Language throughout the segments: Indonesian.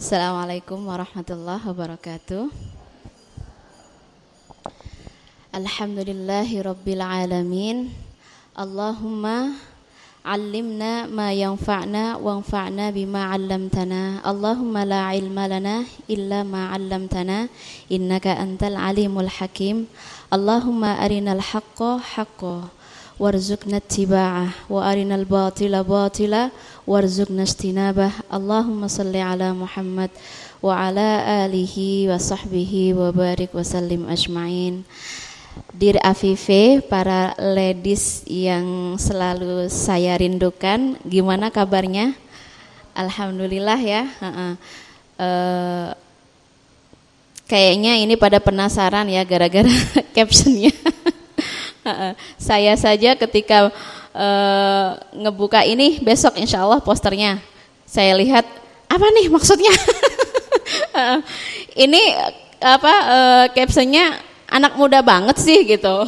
Assalamualaikum warahmatullahi wabarakatuh. Alhamdulillahi rabbil alamin. Allahumma علمنا ما ينفعنا وانفعنا بما علمتنا اللهم لا علم لنا إلا ما علمتنا إنك أنت العليم الحكيم اللهم أرنا الحق حقا warzuqna tiba'ah wa arinal batila batila warzuqna istinabah Allahumma salli ala Muhammad wa ala alihi wa sahbihi wa barik wa sallim ajma'in Dear Afife, para ladies yang selalu saya rindukan, gimana kabarnya? Alhamdulillah ya. Uh -uh. Uh, kayaknya ini pada penasaran ya gara-gara captionnya saya saja ketika uh, ngebuka ini besok insya Allah posternya, saya lihat apa nih maksudnya? ini apa uh, captionnya anak muda banget sih gitu.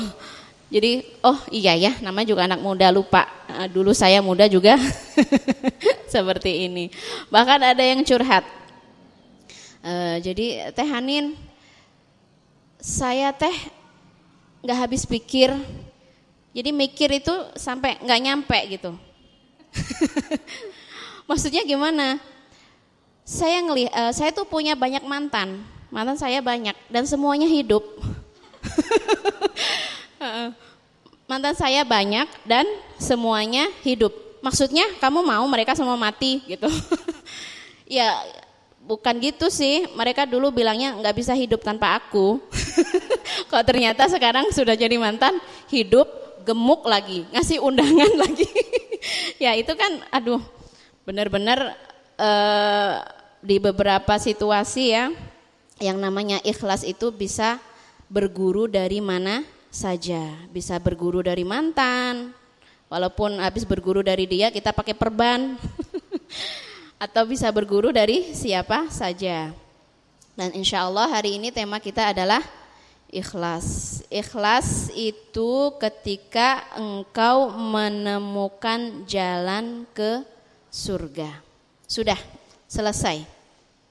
Jadi, oh iya ya, namanya juga anak muda lupa. Dulu saya muda juga seperti ini. Bahkan ada yang curhat. Uh, jadi Teh Hanin, saya teh nggak habis pikir. Jadi mikir itu sampai nggak nyampe gitu. Maksudnya gimana? Saya ngelihat, uh, saya tuh punya banyak mantan, mantan saya banyak dan semuanya hidup. Mantan saya banyak dan semuanya hidup. Maksudnya kamu mau mereka semua mati gitu. ya bukan gitu sih. Mereka dulu bilangnya nggak bisa hidup tanpa aku. Kok ternyata sekarang sudah jadi mantan hidup gemuk lagi, ngasih undangan lagi. ya itu kan aduh benar-benar uh, di beberapa situasi ya yang namanya ikhlas itu bisa berguru dari mana saja. Bisa berguru dari mantan, walaupun habis berguru dari dia kita pakai perban. Atau bisa berguru dari siapa saja. Dan insya Allah hari ini tema kita adalah ikhlas. Ikhlas itu ketika engkau menemukan jalan ke surga. Sudah selesai.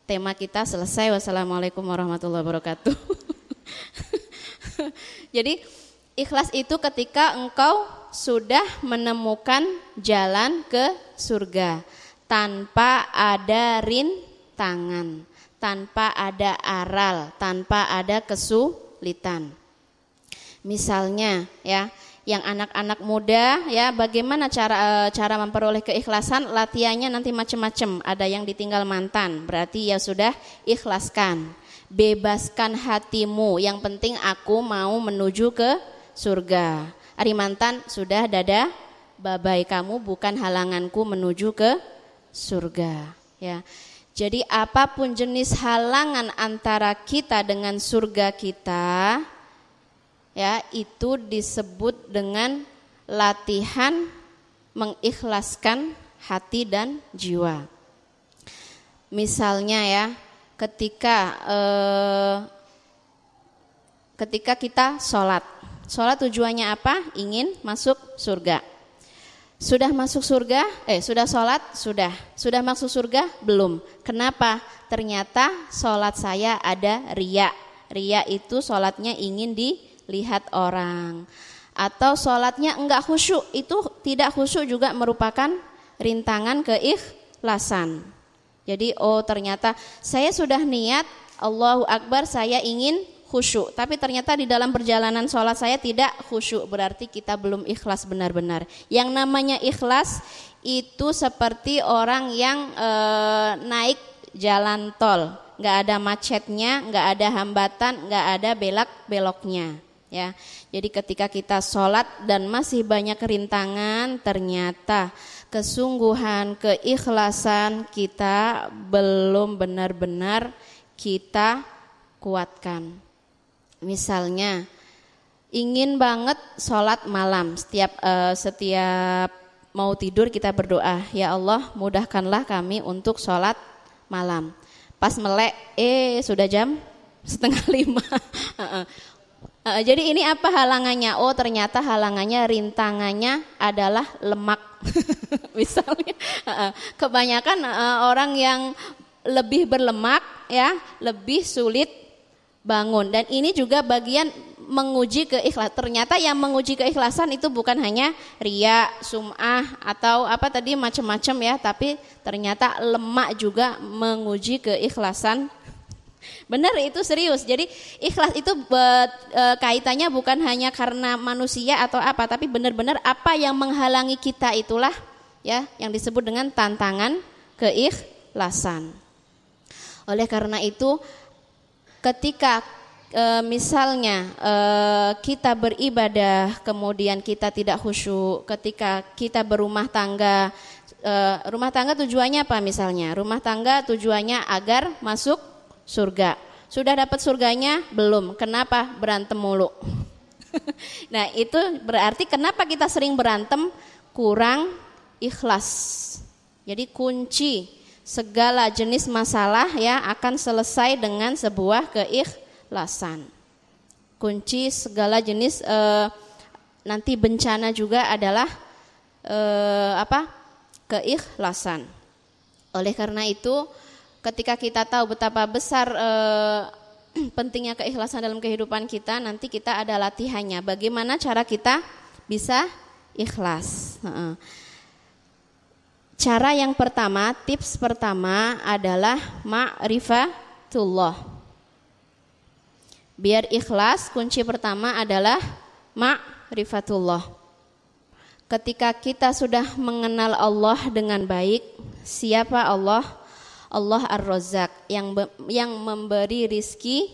Tema kita selesai. Wassalamualaikum warahmatullahi wabarakatuh. Jadi ikhlas itu ketika engkau sudah menemukan jalan ke surga tanpa ada rintangan, tanpa ada aral, tanpa ada kesulitan. Misalnya ya, yang anak-anak muda ya bagaimana cara eh, cara memperoleh keikhlasan latihannya nanti macam-macam ada yang ditinggal mantan berarti ya sudah ikhlaskan bebaskan hatimu. Yang penting aku mau menuju ke surga. Ari mantan sudah dada babai kamu bukan halanganku menuju ke surga. Ya. Jadi apa pun jenis halangan antara kita dengan surga kita ya itu disebut dengan latihan mengikhlaskan hati dan jiwa. Misalnya ya, ketika eh, ketika kita sholat. Sholat tujuannya apa? Ingin masuk surga. Sudah masuk surga? Eh, sudah sholat? Sudah. Sudah masuk surga? Belum. Kenapa? Ternyata sholat saya ada ria. Ria itu sholatnya ingin dilihat orang. Atau sholatnya enggak khusyuk. Itu tidak khusyuk juga merupakan rintangan keikhlasan. Jadi oh ternyata saya sudah niat Allahu Akbar saya ingin khusyuk. Tapi ternyata di dalam perjalanan sholat saya tidak khusyuk. Berarti kita belum ikhlas benar-benar. Yang namanya ikhlas itu seperti orang yang e, naik jalan tol. Nggak ada macetnya, nggak ada hambatan, nggak ada belak-beloknya. Ya, jadi ketika kita sholat dan masih banyak rintangan, ternyata kesungguhan, keikhlasan kita belum benar-benar kita kuatkan. Misalnya, ingin banget sholat malam setiap uh, setiap mau tidur kita berdoa, ya Allah mudahkanlah kami untuk sholat malam. Pas melek, eh sudah jam setengah lima. Uh, jadi ini apa halangannya? Oh ternyata halangannya rintangannya adalah lemak. Misalnya uh, kebanyakan uh, orang yang lebih berlemak ya, lebih sulit bangun. Dan ini juga bagian menguji keikhlasan. Ternyata yang menguji keikhlasan itu bukan hanya ria, sum'ah atau apa tadi macam-macam ya, tapi ternyata lemak juga menguji keikhlasan. Benar itu serius. Jadi ikhlas itu e, kaitannya bukan hanya karena manusia atau apa, tapi benar-benar apa yang menghalangi kita itulah ya yang disebut dengan tantangan keikhlasan. Oleh karena itu ketika e, misalnya e, kita beribadah kemudian kita tidak khusyuk ketika kita berumah tangga e, rumah tangga tujuannya apa misalnya? Rumah tangga tujuannya agar masuk surga. Sudah dapat surganya? Belum. Kenapa? Berantem mulu. Nah itu berarti kenapa kita sering berantem? Kurang ikhlas. Jadi kunci segala jenis masalah ya akan selesai dengan sebuah keikhlasan. Kunci segala jenis e, nanti bencana juga adalah e, apa? keikhlasan. Oleh karena itu, ketika kita tahu betapa besar e, pentingnya keikhlasan dalam kehidupan kita, nanti kita ada latihannya. Bagaimana cara kita bisa ikhlas? Cara yang pertama, tips pertama adalah ma'rifatullah. Biar ikhlas, kunci pertama adalah ma'rifatullah. Ketika kita sudah mengenal Allah dengan baik, siapa Allah? Allah Ar-Razzaq yang yang memberi rizki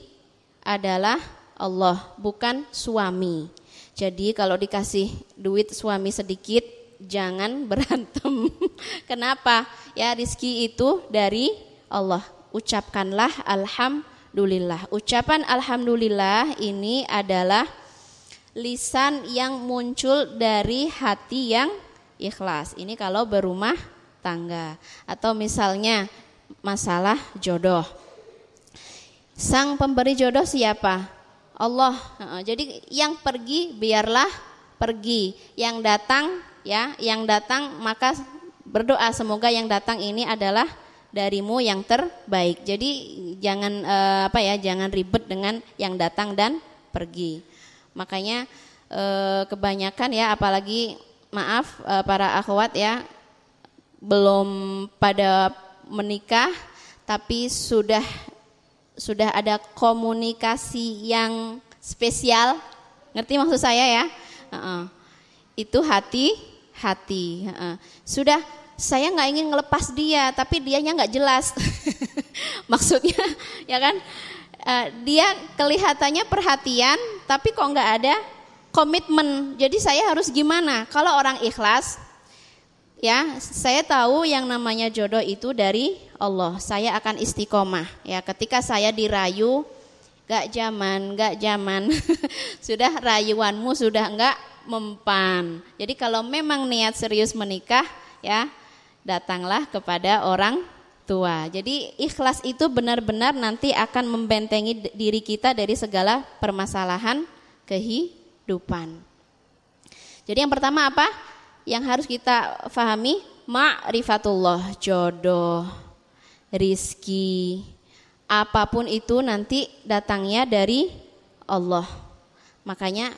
adalah Allah, bukan suami. Jadi kalau dikasih duit suami sedikit, jangan berantem. Kenapa? Ya rizki itu dari Allah. Ucapkanlah alhamdulillah. Ucapan alhamdulillah ini adalah lisan yang muncul dari hati yang ikhlas. Ini kalau berumah tangga atau misalnya masalah jodoh. Sang pemberi jodoh siapa? Allah. Jadi yang pergi biarlah pergi, yang datang ya, yang datang maka berdoa semoga yang datang ini adalah darimu yang terbaik. Jadi jangan uh, apa ya, jangan ribet dengan yang datang dan pergi. Makanya uh, kebanyakan ya apalagi maaf uh, para akhwat ya belum pada menikah tapi sudah sudah ada komunikasi yang spesial. Ngerti maksud saya ya? Uh -uh. Itu hati hati. -uh. Sudah saya nggak ingin ngelepas dia, tapi dianya nggak jelas. Maksudnya, ya kan? Uh, dia kelihatannya perhatian, tapi kok nggak ada komitmen. Jadi saya harus gimana? Kalau orang ikhlas, ya saya tahu yang namanya jodoh itu dari Allah. Saya akan istiqomah. Ya, ketika saya dirayu, gak zaman, gak zaman, sudah rayuanmu sudah nggak mempan. Jadi kalau memang niat serius menikah, ya datanglah kepada orang tua. Jadi ikhlas itu benar-benar nanti akan membentengi diri kita dari segala permasalahan kehidupan. Jadi yang pertama apa? Yang harus kita fahami ma'rifatullah, jodoh, rizki, apa pun itu nanti datangnya dari Allah. Makanya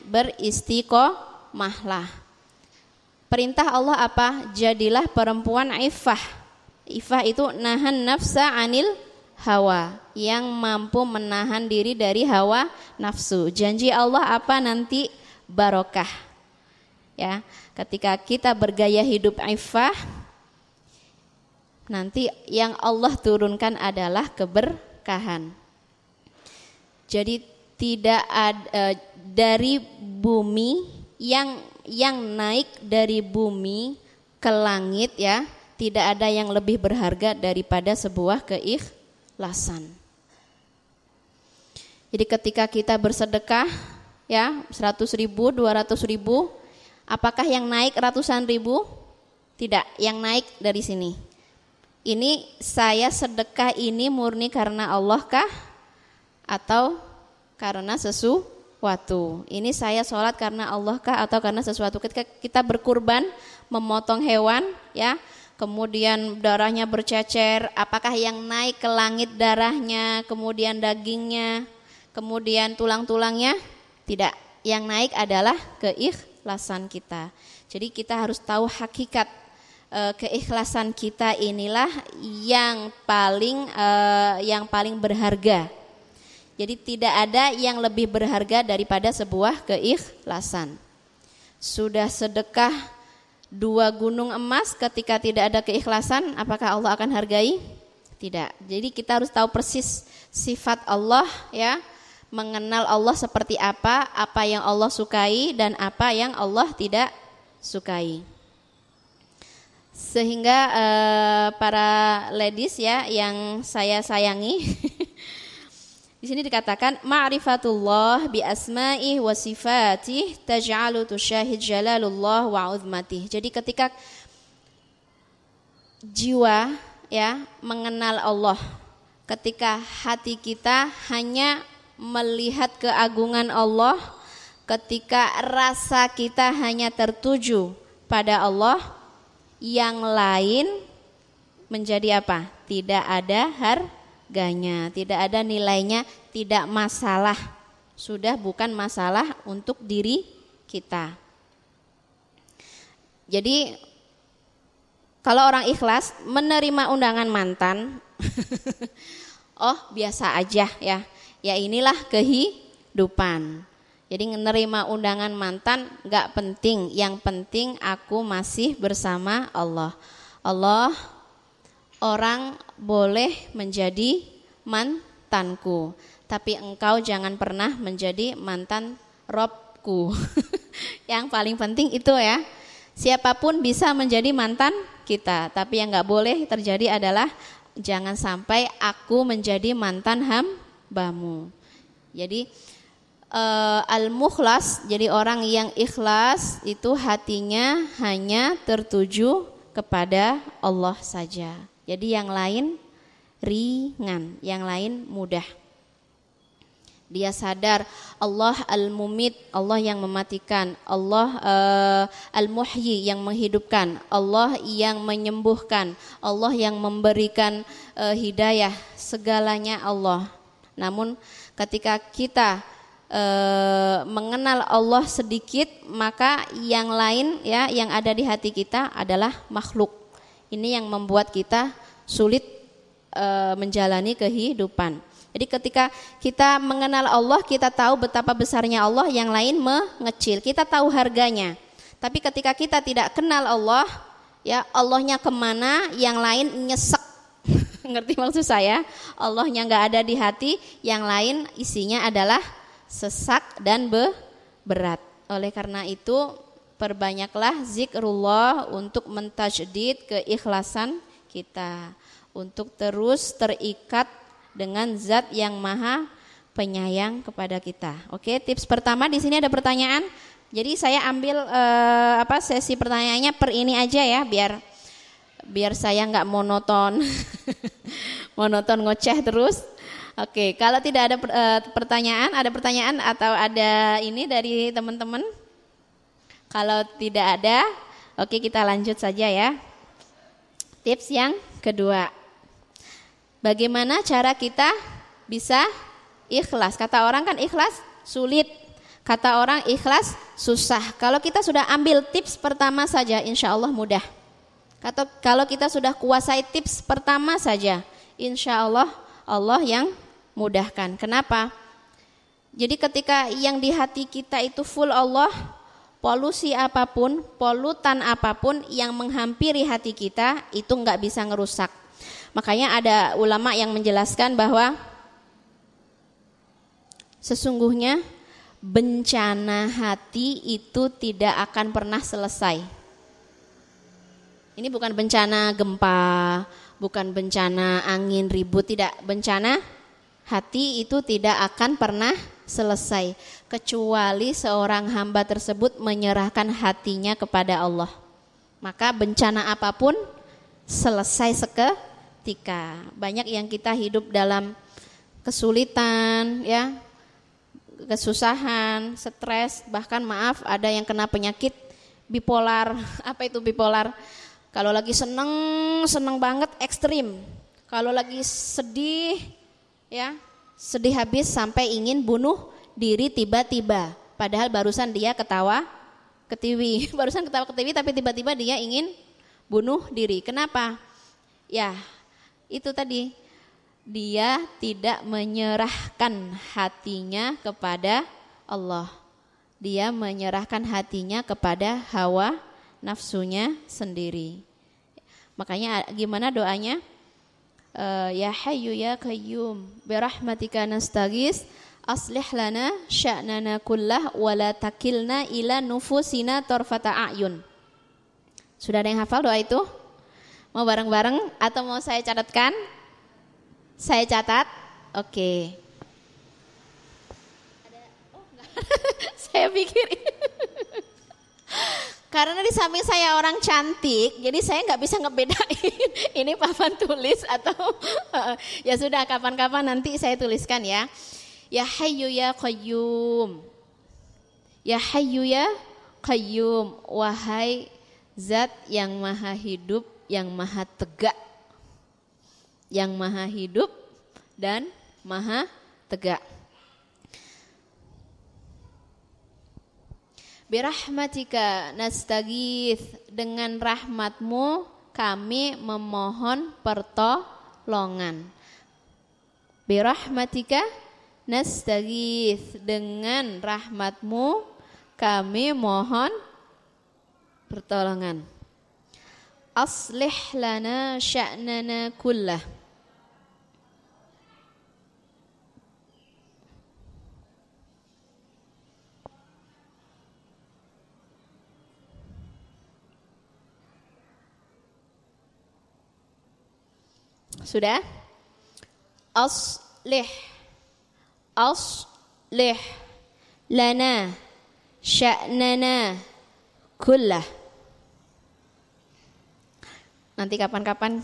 beristiqomahlah Perintah Allah apa? Jadilah perempuan ifah. Ifah itu nahan nafsa anil hawa yang mampu menahan diri dari hawa nafsu. Janji Allah apa nanti barokah. Ya, ketika kita bergaya hidup ifah nanti yang Allah turunkan adalah keberkahan. Jadi tidak ada eh, dari bumi yang yang naik dari bumi ke langit ya, tidak ada yang lebih berharga daripada sebuah keikhlasan. Jadi ketika kita bersedekah ya 100 ribu, 200 ribu, apakah yang naik ratusan ribu? Tidak, yang naik dari sini. Ini saya sedekah ini murni karena Allah kah? Atau karena sesuatu? Sesuatu. Ini saya sholat karena Allah kah atau karena sesuatu. Ketika kita berkurban, memotong hewan, ya, kemudian darahnya bercecer, apakah yang naik ke langit darahnya, kemudian dagingnya, kemudian tulang-tulangnya? Tidak. Yang naik adalah keikhlasan kita. Jadi kita harus tahu hakikat e, keikhlasan kita inilah yang paling e, yang paling berharga. Jadi tidak ada yang lebih berharga daripada sebuah keikhlasan. Sudah sedekah dua gunung emas ketika tidak ada keikhlasan, apakah Allah akan hargai? Tidak. Jadi kita harus tahu persis sifat Allah ya, mengenal Allah seperti apa, apa yang Allah sukai dan apa yang Allah tidak sukai. Sehingga uh, para ladies ya yang saya sayangi Di sini dikatakan ma'rifatullah bi asma'i wa sifatih taj'alu tusyahid jalalullah wa uzmatih. Jadi ketika jiwa ya mengenal Allah, ketika hati kita hanya melihat keagungan Allah, ketika rasa kita hanya tertuju pada Allah, yang lain menjadi apa? Tidak ada har harganya, tidak ada nilainya, tidak masalah. Sudah bukan masalah untuk diri kita. Jadi kalau orang ikhlas menerima undangan mantan, oh biasa aja ya. Ya inilah kehidupan. Jadi menerima undangan mantan nggak penting, yang penting aku masih bersama Allah. Allah orang boleh menjadi mantanku, tapi engkau jangan pernah menjadi mantan robku. yang paling penting itu ya, siapa pun bisa menjadi mantan kita, tapi yang nggak boleh terjadi adalah jangan sampai aku menjadi mantan hambamu. Jadi uh, al-mukhlas, jadi orang yang ikhlas itu hatinya hanya tertuju kepada Allah saja. Jadi yang lain ringan, yang lain mudah. Dia sadar Allah Al-Mumit, Allah yang mematikan, Allah uh, Al-Muhyi yang menghidupkan, Allah yang menyembuhkan, Allah yang memberikan uh, hidayah, segalanya Allah. Namun ketika kita uh, mengenal Allah sedikit, maka yang lain ya yang ada di hati kita adalah makhluk. Ini yang membuat kita sulit e, menjalani kehidupan. Jadi ketika kita mengenal Allah, kita tahu betapa besarnya Allah, yang lain mengecil. Kita tahu harganya. Tapi ketika kita tidak kenal Allah, ya Allahnya ke mana, yang lain nyesek. Ngerti maksud saya? Allahnya nggak ada di hati, yang lain isinya adalah sesak dan be berat. Oleh karena itu, perbanyaklah zikrullah untuk mentajdid keikhlasan kita untuk terus terikat dengan zat yang maha penyayang kepada kita. Oke, tips pertama di sini ada pertanyaan. Jadi saya ambil eh, apa sesi pertanyaannya per ini aja ya biar biar saya nggak monoton. monoton ngoceh terus. Oke, kalau tidak ada uh, pertanyaan, ada pertanyaan atau ada ini dari teman-teman? Kalau tidak ada, oke kita lanjut saja ya. Tips yang kedua. Bagaimana cara kita bisa ikhlas? Kata orang kan ikhlas sulit. Kata orang ikhlas susah. Kalau kita sudah ambil tips pertama saja, insya Allah mudah. Kata kalau kita sudah kuasai tips pertama saja, insya Allah Allah yang mudahkan. Kenapa? Jadi ketika yang di hati kita itu full Allah, polusi apa pun, polutan apa pun yang menghampiri hati kita itu nggak bisa ngerusak. Makanya ada ulama yang menjelaskan bahwa sesungguhnya bencana hati itu tidak akan pernah selesai. Ini bukan bencana gempa, bukan bencana angin ribut, tidak bencana hati itu tidak akan pernah selesai kecuali seorang hamba tersebut menyerahkan hatinya kepada Allah. Maka bencana apa pun selesai seketika. Banyak yang kita hidup dalam kesulitan, ya, kesusahan, stres, bahkan maaf ada yang kena penyakit bipolar. Apa itu bipolar? Kalau lagi seneng, seneng banget ekstrim. Kalau lagi sedih, ya sedih habis sampai ingin bunuh diri tiba-tiba. Padahal barusan dia ketawa ketiwi, barusan ketawa ketiwi tapi tiba-tiba dia ingin bunuh diri. Kenapa? Ya, itu tadi dia tidak menyerahkan hatinya kepada Allah. Dia menyerahkan hatinya kepada hawa nafsunya sendiri. Makanya gimana doanya? Uh, ya Hayyu ya Qayyum birahmatika nastagis aslih lana sya'nana kullah wa la takilna ila nufusina tarfata a'yun. Sudah ada yang hafal doa itu? Mau bareng-bareng atau mau saya catatkan? Saya catat. Oke. Okay. Oh, saya pikir karena di samping saya orang cantik, jadi saya nggak bisa ngebedain ini papan tulis atau ya sudah kapan-kapan nanti saya tuliskan ya. Ya Hayyu ya Qayyum. Ya Hayyu ya Qayyum. Wahai zat yang maha hidup, yang maha tegak. Yang maha hidup dan maha tegak. Birahmatika nastagith dengan rahmatmu kami memohon pertolongan. Birahmatika nastagith dengan rahmatmu kami mohon pertolongan. Aslih lana sya'nana kullah. Sudah? Aslih. Aslih. Lana. Sya'nana. Kullah. Nanti kapan-kapan.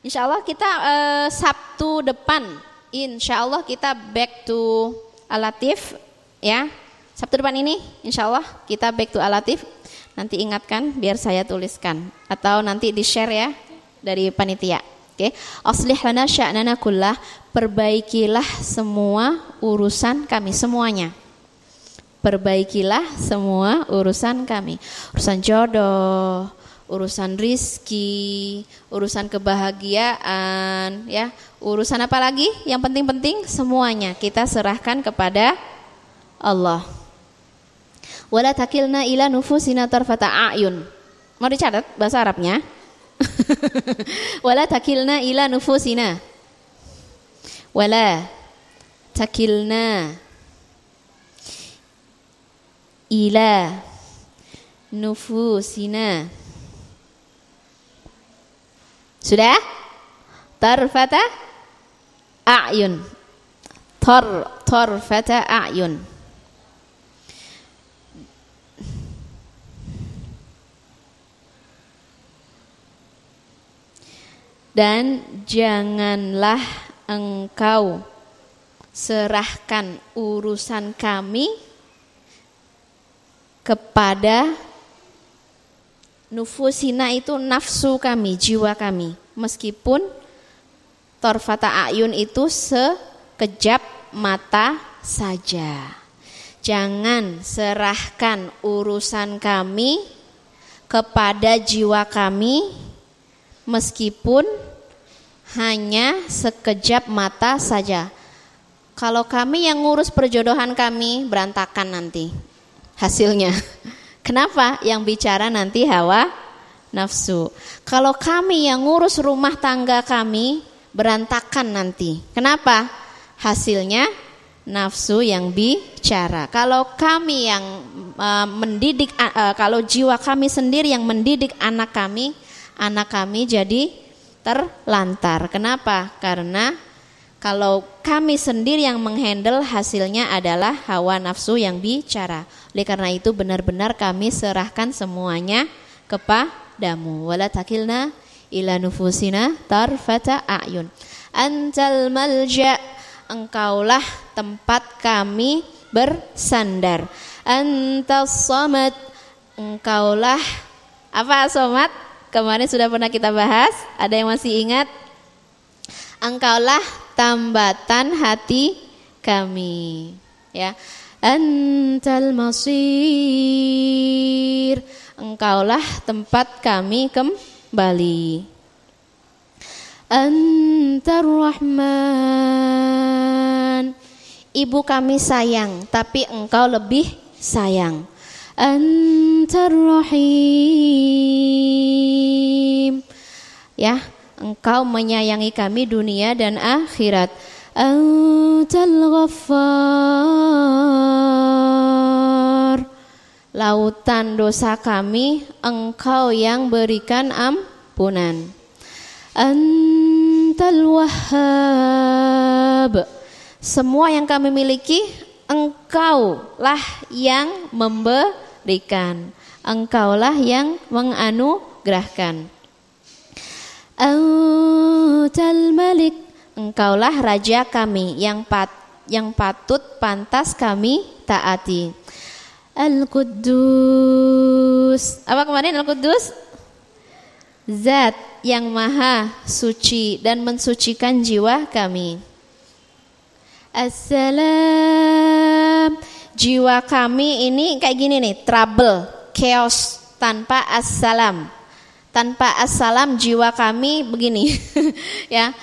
Insya Allah kita uh, Sabtu depan. Insya Allah kita back to alatif. Ya. Sabtu depan ini insya Allah kita back to alatif. Nanti ingatkan biar saya tuliskan. Atau nanti di share ya dari panitia. Oke, okay. aslih lana sya'nana kullah, perbaikilah semua urusan kami semuanya. Perbaikilah semua urusan kami. Urusan jodoh, urusan rizki, urusan kebahagiaan, ya, urusan apa lagi? Yang penting-penting semuanya kita serahkan kepada Allah. Wala takilna ila nufusina tarfata a'yun. Mau dicatat bahasa Arabnya? wala takilna ila nufusina. Wala takilna ila nufusina. Sudah? Tarfata a'yun. Tar tarfata a'yun dan janganlah engkau serahkan urusan kami kepada nufusina itu nafsu kami, jiwa kami. Meskipun torfata ayun itu sekejap mata saja. Jangan serahkan urusan kami kepada jiwa kami meskipun hanya sekejap mata saja. Kalau kami yang ngurus perjodohan kami berantakan nanti hasilnya. Kenapa? Yang bicara nanti hawa nafsu. Kalau kami yang ngurus rumah tangga kami berantakan nanti. Kenapa? Hasilnya nafsu yang bicara. Kalau kami yang uh, mendidik, uh, kalau jiwa kami sendiri yang mendidik anak kami, anak kami jadi terlantar. Kenapa? Karena kalau kami sendiri yang menghandle hasilnya adalah hawa nafsu yang bicara. Oleh karena itu benar-benar kami serahkan semuanya kepadamu. Wala takilna ila nufusina tarfata a'yun. Antal malja engkaulah tempat kami bersandar. Antas samad engkaulah apa somat? Kemarin sudah pernah kita bahas. Ada yang masih ingat? Engkaulah tambatan hati kami. Ya. Antal masir. Engkaulah tempat kami kembali. Antar rahman. Ibu kami sayang, tapi engkau lebih sayang. Antar rahim. Ya, engkau menyayangi kami dunia dan akhirat. Antal ghaffar. Lautan dosa kami engkau yang berikan ampunan. Antal wahhab. Semua yang kami miliki engkaulah yang memberikan. Engkaulah yang menganugerahkan. Antal malik Engkaulah raja kami yang pat yang patut pantas kami taati. Al-Quddus. Apa kemarin Al-Quddus? Zat yang maha suci dan mensucikan jiwa kami. Assalam. Jiwa kami ini kayak gini nih, trouble, chaos tanpa assalam. Tanpa assalam jiwa kami begini ya.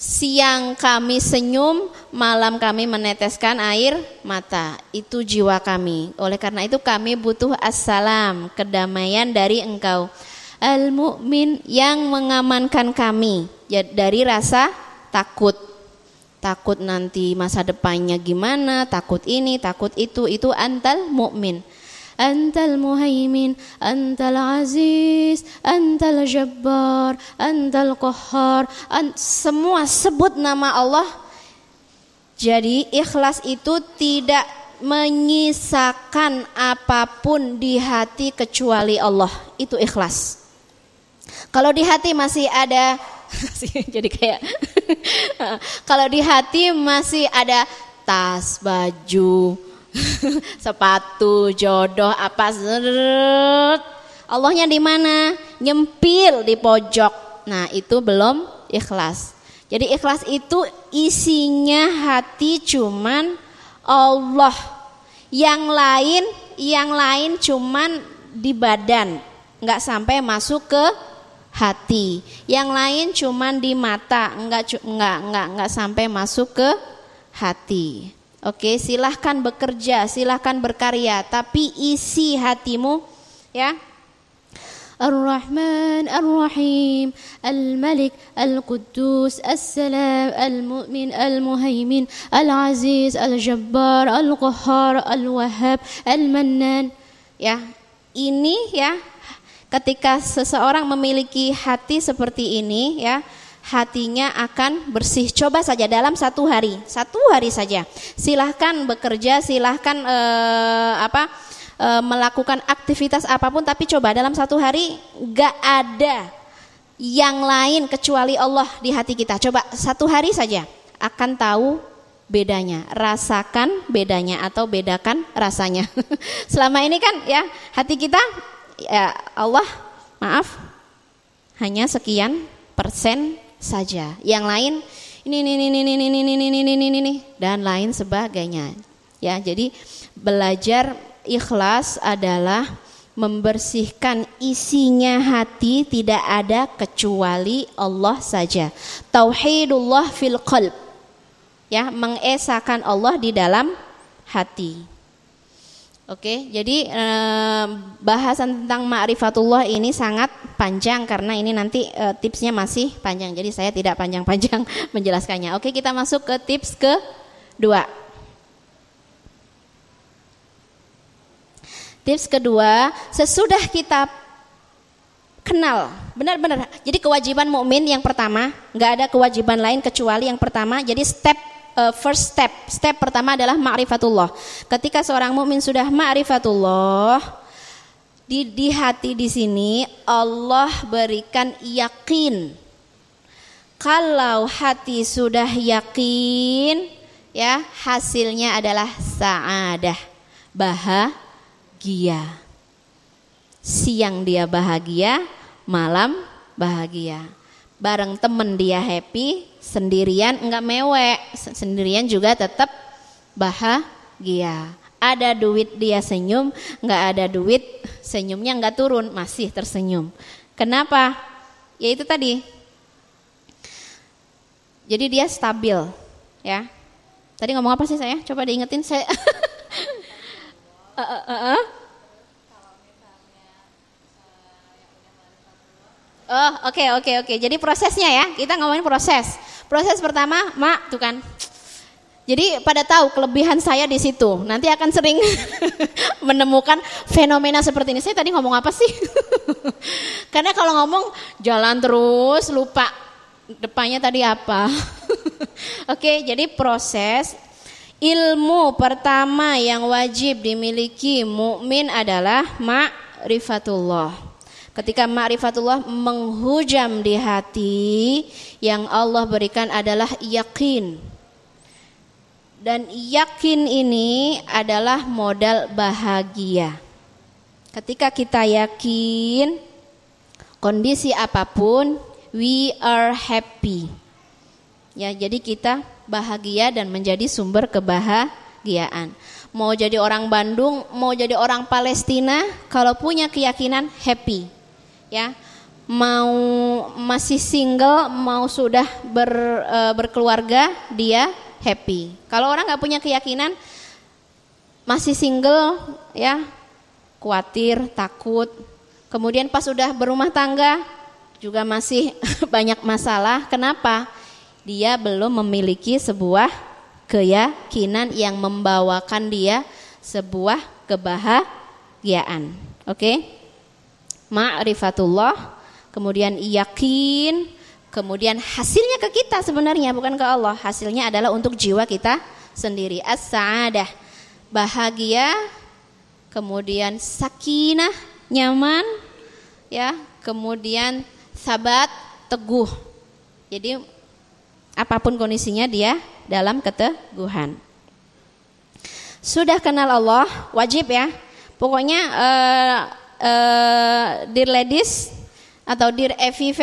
Siang kami senyum malam kami meneteskan air mata. Itu jiwa kami. Oleh karena itu kami butuh assalam kedamaian dari engkau. Al mukmin yang mengamankan kami ya, dari rasa takut takut nanti masa depannya gimana takut ini takut itu itu antal mukmin Antal muhaimin, antal aziz, antal jabbar, antal qahhar. An semua sebut nama Allah. Jadi ikhlas itu tidak menyisakan apa pun di hati kecuali Allah. Itu ikhlas. Kalau di hati masih ada jadi kayak kalau di hati masih ada tas, baju, sepatu, jodoh, apa zeret. Allahnya di mana? Nyempil di pojok. Nah, itu belum ikhlas. Jadi ikhlas itu isinya hati cuman Allah. Yang lain, yang lain cuman di badan, nggak sampai masuk ke hati. Yang lain cuman di mata, nggak nggak nggak nggak sampai masuk ke hati. Oke, silahkan bekerja, silahkan berkarya, tapi isi hatimu ya. Ar-Rahman, Ar-Rahim, Al-Malik, Al-Quddus, Al-Salam, Al-Mu'min, Al-Muhaimin, Al-Aziz, Al-Jabbar, Al-Qahhar, Al-Wahhab, Al-Mannan. Ya, ini ya ketika seseorang memiliki hati seperti ini ya, hatinya akan bersih. Coba saja dalam satu hari, satu hari saja. Silahkan bekerja, silahkan eh, apa eh, melakukan aktivitas apa pun, tapi coba dalam satu hari gak ada yang lain kecuali Allah di hati kita. Coba satu hari saja akan tahu bedanya, rasakan bedanya atau bedakan rasanya. Selama ini kan ya hati kita ya Allah maaf hanya sekian persen saja. Yang lain ini ini ini ini ini ini ini ini dan lain sebagainya. Ya, jadi belajar ikhlas adalah membersihkan isinya hati tidak ada kecuali Allah saja. Tauhidullah fil qalb. Ya, mengesahkan Allah di dalam hati. Oke, jadi eh, bahasan tentang ma'rifatullah ini sangat panjang karena ini nanti eh, tipsnya masih panjang. Jadi saya tidak panjang-panjang menjelaskannya. Oke, kita masuk ke tips kedua. Tips kedua, sesudah kita kenal, benar-benar. Jadi kewajiban mukmin yang pertama, nggak ada kewajiban lain kecuali yang pertama. Jadi step uh, first step. Step pertama adalah ma'rifatullah. Ketika seorang mukmin sudah ma'rifatullah, di, di hati di sini Allah berikan yakin. Kalau hati sudah yakin, ya hasilnya adalah saadah, bahagia. Siang dia bahagia, malam bahagia. Bareng temen dia happy, sendirian enggak mewek, sendirian juga tetap bahagia. Ada duit dia senyum, enggak ada duit senyumnya enggak turun, masih tersenyum. Kenapa? Ya itu tadi. Jadi dia stabil, ya. Tadi ngomong apa sih saya? Coba diingetin saya. uh, uh, uh. Oh, oke okay, oke okay, oke. Okay. Jadi prosesnya ya, kita ngomongin proses. Proses pertama, Mak, tuh kan. Jadi pada tahu kelebihan saya di situ. Nanti akan sering menemukan fenomena seperti ini. Saya tadi ngomong apa sih? Karena kalau ngomong jalan terus lupa depannya tadi apa. Oke, jadi proses ilmu pertama yang wajib dimiliki mukmin adalah ma'rifatullah. Ketika ma'rifatullah menghujam di hati, yang Allah berikan adalah yakin. Dan yakin ini adalah modal bahagia. Ketika kita yakin, kondisi apa pun, we are happy. Ya, jadi kita bahagia dan menjadi sumber kebahagiaan. Mau jadi orang Bandung, mau jadi orang Palestina, kalau punya keyakinan happy ya. Mau masih single mau sudah ber, e, berkeluarga dia happy. Kalau orang nggak punya keyakinan masih single ya khawatir takut. Kemudian pas sudah berumah tangga juga masih banyak masalah. Kenapa? Dia belum memiliki sebuah keyakinan yang membawakan dia sebuah kebahagiaan. Oke? okay? Ma'rifatullah, kemudian yakin, kemudian hasilnya ke kita sebenarnya bukan ke Allah. Hasilnya adalah untuk jiwa kita sendiri. As-sa'adah, bahagia, kemudian sakinah, nyaman, ya, kemudian sabat, teguh. Jadi apa pun kondisinya dia dalam keteguhan. Sudah kenal Allah, wajib ya. Pokoknya uh, uh, Dear Ladies atau Dear FIV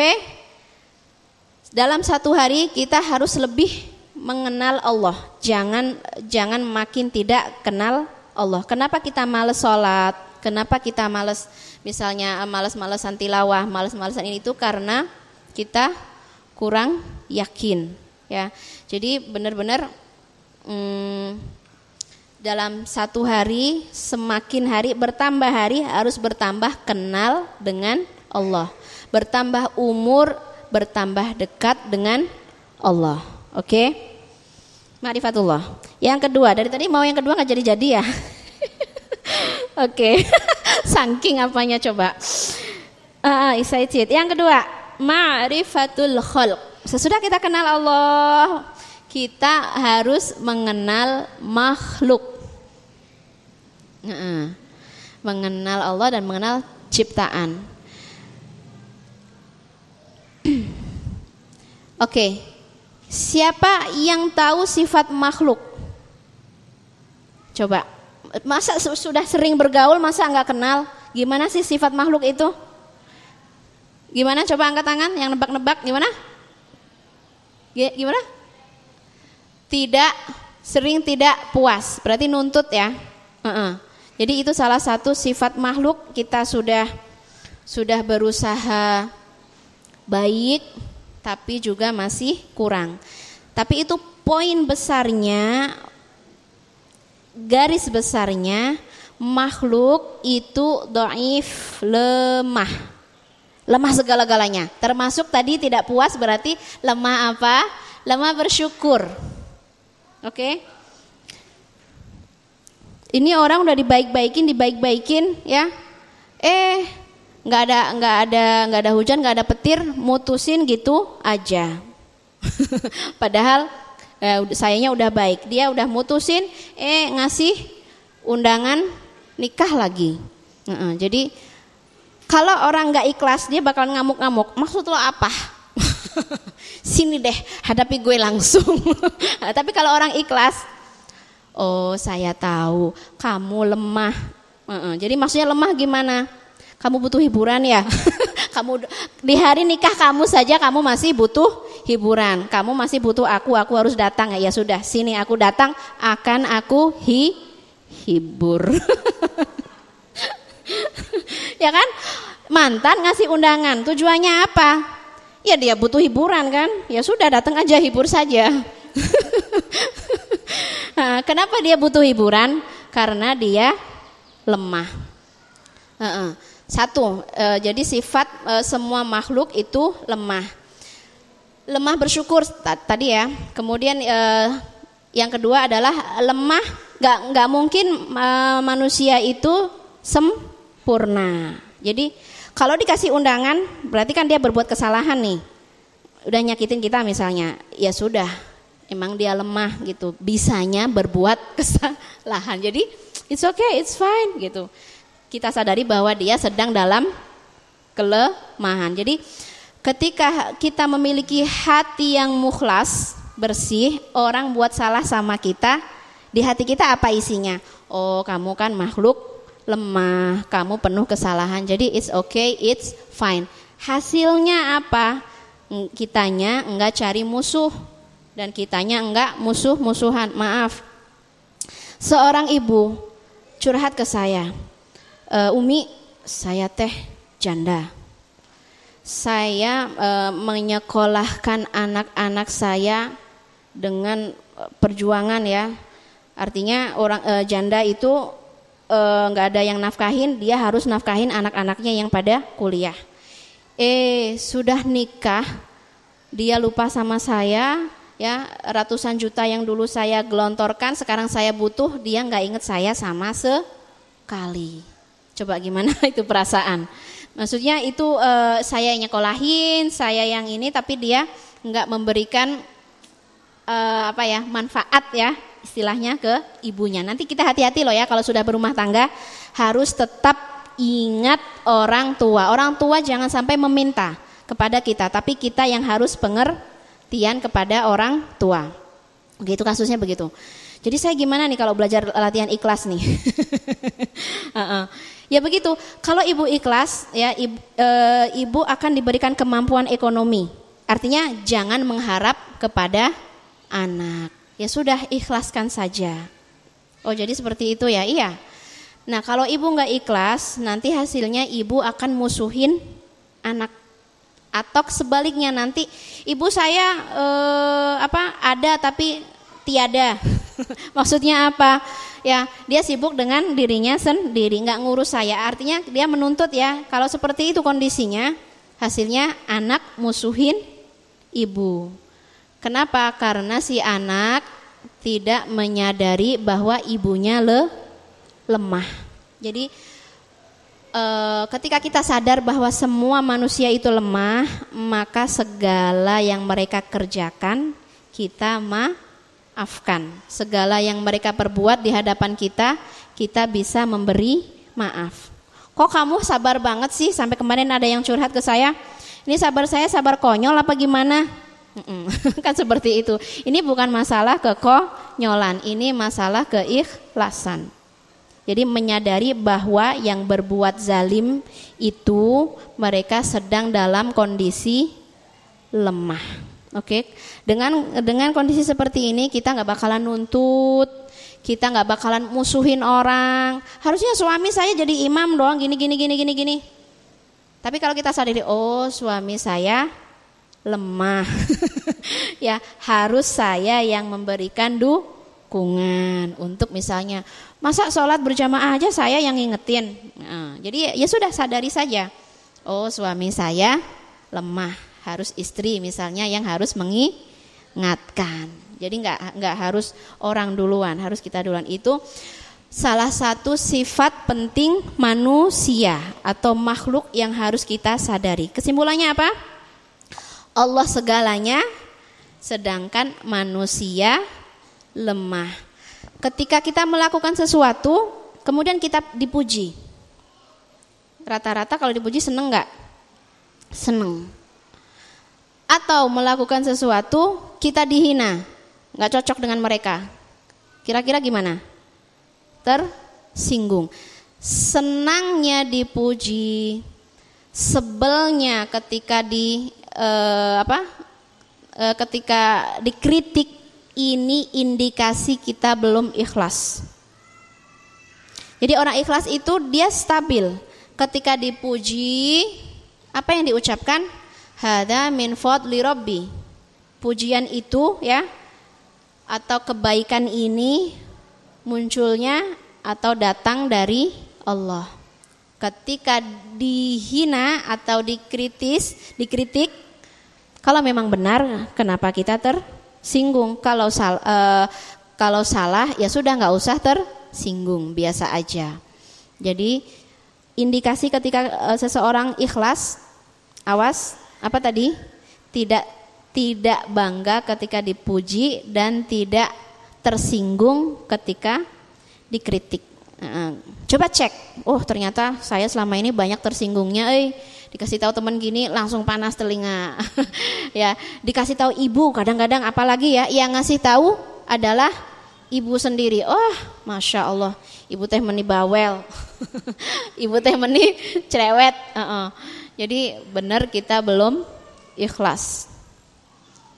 dalam satu hari kita harus lebih mengenal Allah. Jangan jangan makin tidak kenal Allah. Kenapa kita males sholat? Kenapa kita males misalnya males-malesan tilawah, males-malesan ini itu karena kita kurang yakin ya. Jadi benar-benar hmm, dalam satu hari semakin hari bertambah hari harus bertambah kenal dengan Allah. Bertambah umur bertambah dekat dengan Allah. Oke? Okay? Ma'rifatullah yang kedua dari tadi mau yang kedua nggak jadi jadi ya? Oke. Okay. saking apanya coba? Uh, excited yang kedua ma'rifatul khalq. Sesudah kita kenal Allah kita harus mengenal makhluk. Mengenal Allah dan mengenal ciptaan. Oke, okay. siapa yang tahu sifat makhluk? Coba, masa sudah sering bergaul, masa nggak kenal? Gimana sih sifat makhluk itu? Gimana? Coba angkat tangan yang nebak-nebak. Gimana? Gimana? tidak sering tidak puas, berarti nuntut ya. Uh -uh. Jadi itu salah satu sifat makhluk kita sudah sudah berusaha baik, tapi juga masih kurang. Tapi itu poin besarnya, garis besarnya makhluk itu doif lemah lemah segala-galanya termasuk tadi tidak puas berarti lemah apa lemah bersyukur Oke. Okay? Ini orang udah dibaik-baikin, dibaik-baikin, ya. Eh, nggak ada, nggak ada, nggak ada hujan, nggak ada petir, mutusin gitu aja. Padahal eh, sayanya udah baik, dia udah mutusin, eh ngasih undangan nikah lagi. Uh -uh, jadi kalau orang nggak ikhlas dia bakal ngamuk-ngamuk. Maksud lo apa? sini deh hadapi gue langsung. Tapi kalau orang ikhlas, oh saya tahu kamu lemah. Jadi maksudnya lemah gimana? Kamu butuh hiburan ya? kamu di hari nikah kamu saja kamu masih butuh hiburan. Kamu masih butuh aku, aku harus datang. Ya sudah, sini aku datang akan aku hi hibur. ya kan? Mantan ngasih undangan, tujuannya apa? Ya dia butuh hiburan kan? Ya sudah datang aja hibur saja. nah, kenapa dia butuh hiburan? Karena dia lemah. Uh -uh. Satu, e, jadi sifat e, semua makhluk itu lemah. Lemah bersyukur tadi ya. Kemudian e, yang kedua adalah lemah, nggak nggak mungkin e, manusia itu sempurna. Jadi kalau dikasih undangan, berarti kan dia berbuat kesalahan nih. Udah nyakitin kita misalnya, ya sudah, emang dia lemah gitu. Bisanya berbuat kesalahan. Jadi it's okay, it's fine gitu kita sadari bahwa dia sedang dalam kelemahan. Jadi ketika kita memiliki hati yang mukhlas, bersih, orang buat salah sama kita, di hati kita apa isinya? Oh, kamu kan makhluk lemah, kamu penuh kesalahan. Jadi it's okay, it's fine. Hasilnya apa? Kitanya enggak cari musuh dan kitanya enggak musuh-musuhan. Maaf. Seorang ibu curhat ke saya uh, Umi saya teh janda. Saya uh, menyekolahkan anak-anak saya dengan eh, perjuangan ya. Artinya orang uh, janda itu nggak uh, ada yang nafkahin, dia harus nafkahin anak-anaknya yang pada kuliah. Eh sudah nikah, dia lupa sama saya, ya ratusan juta yang dulu saya gelontorkan, sekarang saya butuh, dia nggak inget saya sama sekali. Coba gimana itu perasaan? Maksudnya itu uh, saya yang nyekolahin, saya yang ini, tapi dia nggak memberikan uh, apa ya manfaat ya istilahnya ke ibunya. Nanti kita hati-hati loh ya kalau sudah berumah tangga harus tetap ingat orang tua. Orang tua jangan sampai meminta kepada kita, tapi kita yang harus pengertian kepada orang tua. Begitu kasusnya begitu. Jadi saya gimana nih kalau belajar latihan ikhlas nih? uh -uh. Ya begitu. Kalau ibu ikhlas, ya ibu, e, ibu akan diberikan kemampuan ekonomi. Artinya jangan mengharap kepada anak. Ya sudah ikhlaskan saja. Oh jadi seperti itu ya, iya. Nah kalau ibu nggak ikhlas, nanti hasilnya ibu akan musuhin anak. Atau sebaliknya nanti ibu saya e, apa ada tapi tiada. Maksudnya apa? Ya, dia sibuk dengan dirinya sendiri, nggak ngurus saya. Artinya dia menuntut ya. Kalau seperti itu kondisinya, hasilnya anak musuhin ibu. Kenapa? Karena si anak tidak menyadari bahwa ibunya le lemah. Jadi e, ketika kita sadar bahwa semua manusia itu lemah, maka segala yang mereka kerjakan kita maafkan. Segala yang mereka perbuat di hadapan kita, kita bisa memberi maaf. Kok kamu sabar banget sih? Sampai kemarin ada yang curhat ke saya. Ini sabar saya sabar konyol apa gimana? kan seperti itu. Ini bukan masalah kekonyolan, ini masalah keikhlasan. Jadi menyadari bahwa yang berbuat zalim itu mereka sedang dalam kondisi lemah. Oke, dengan dengan kondisi seperti ini kita nggak bakalan nuntut, kita nggak bakalan musuhin orang. Harusnya suami saya jadi imam doang, gini gini gini gini gini. Tapi kalau kita sadari, oh suami saya lemah, ya harus saya yang memberikan dukungan untuk misalnya masa sholat berjamaah aja saya yang ngingetin. Nah, jadi ya sudah sadari saja, oh suami saya lemah harus istri misalnya yang harus mengingatkan. Jadi nggak nggak harus orang duluan, harus kita duluan. Itu salah satu sifat penting manusia atau makhluk yang harus kita sadari. Kesimpulannya apa? Allah segalanya, sedangkan manusia lemah. Ketika kita melakukan sesuatu, kemudian kita dipuji. Rata-rata kalau dipuji seneng nggak? Seneng atau melakukan sesuatu kita dihina, nggak cocok dengan mereka. Kira-kira gimana? Tersinggung. Senangnya dipuji, sebelnya ketika di uh, apa uh, ketika dikritik ini indikasi kita belum ikhlas. Jadi orang ikhlas itu dia stabil. Ketika dipuji, apa yang diucapkan? Hada min fadli rabbi. Pujian itu ya atau kebaikan ini munculnya atau datang dari Allah. Ketika dihina atau dikritis, dikritik, kalau memang benar, kenapa kita tersinggung? Kalau sal, uh, kalau salah, ya sudah nggak usah tersinggung, biasa aja. Jadi indikasi ketika uh, seseorang ikhlas, awas, apa tadi? Tidak tidak bangga ketika dipuji dan tidak tersinggung ketika dikritik. Coba cek, oh ternyata saya selama ini banyak tersinggungnya, eh dikasih tahu teman gini langsung panas telinga, ya dikasih tahu ibu kadang-kadang apalagi ya yang ngasih tahu adalah ibu sendiri. Oh, masya Allah, ibu teh meni bawel, ibu teh meni cerewet. Uh -uh. Jadi benar kita belum ikhlas.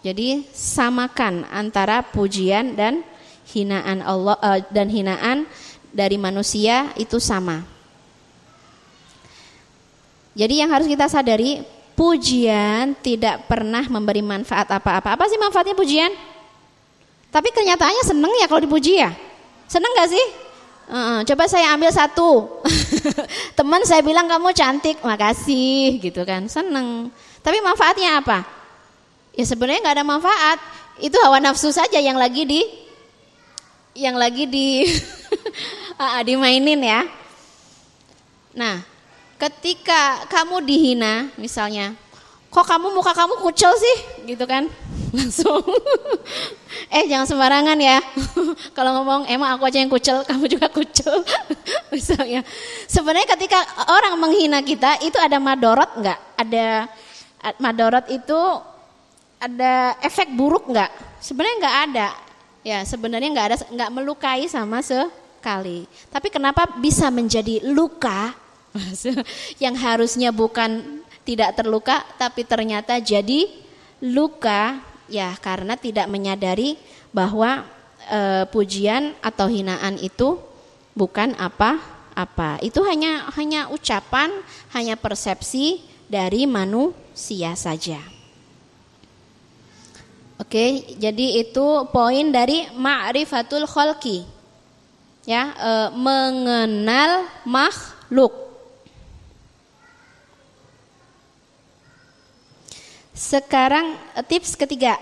Jadi samakan antara pujian dan hinaan Allah uh, dan hinaan dari manusia itu sama. Jadi yang harus kita sadari pujian tidak pernah memberi manfaat apa-apa. Apa sih manfaatnya pujian? Tapi kenyataannya seneng ya kalau dipuji ya. Seneng gak sih? Uh, coba saya ambil satu. Teman saya bilang kamu cantik, makasih gitu kan. Seneng. Tapi manfaatnya apa? Ya sebenarnya nggak ada manfaat. Itu hawa nafsu saja yang lagi di yang lagi di dimainin ya. Nah, ketika kamu dihina misalnya, kok kamu muka kamu kucel sih? Gitu kan? Langsung. eh jangan sembarangan ya. Kalau ngomong emang aku aja yang kucel, kamu juga kucel. misalnya. Sebenarnya ketika orang menghina kita itu ada madorot nggak? Ada madorot itu ada efek buruk nggak? Sebenarnya nggak ada. Ya sebenarnya nggak ada, nggak melukai sama sekali. Tapi kenapa bisa menjadi luka yang harusnya bukan tidak terluka, tapi ternyata jadi luka? Ya karena tidak menyadari bahwa e, pujian atau hinaan itu bukan apa-apa. Itu hanya hanya ucapan, hanya persepsi dari manusia saja. Oke, jadi itu poin dari ma'rifatul khalqi. Ya, e, mengenal makhluk. Sekarang e, tips ketiga.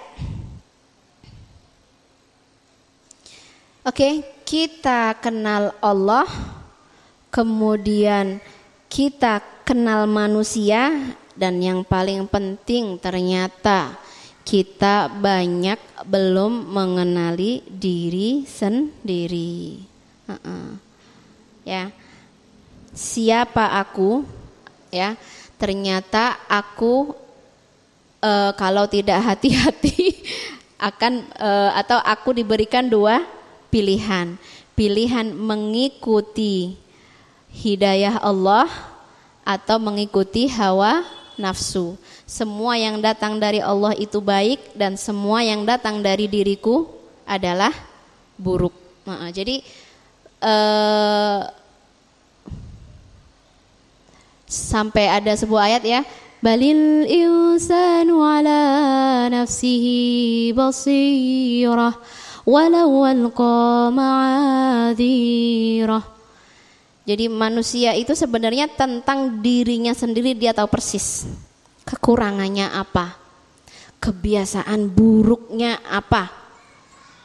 Oke, kita kenal Allah, kemudian kita kenal manusia dan yang paling penting ternyata kita banyak belum mengenali diri sendiri. Uh -uh. Ya, siapa aku? Ya, ternyata aku uh, kalau tidak hati-hati akan uh, atau aku diberikan dua pilihan. Pilihan mengikuti hidayah Allah atau mengikuti hawa nafsu. Semua yang datang dari Allah itu baik dan semua yang datang dari diriku adalah buruk. Nah, jadi uh, sampai ada sebuah ayat ya, balil insanu ala nafsihi basirah walau alqa ma'adhirah. Jadi manusia itu sebenarnya tentang dirinya sendiri dia tahu persis kekurangannya apa, kebiasaan buruknya apa.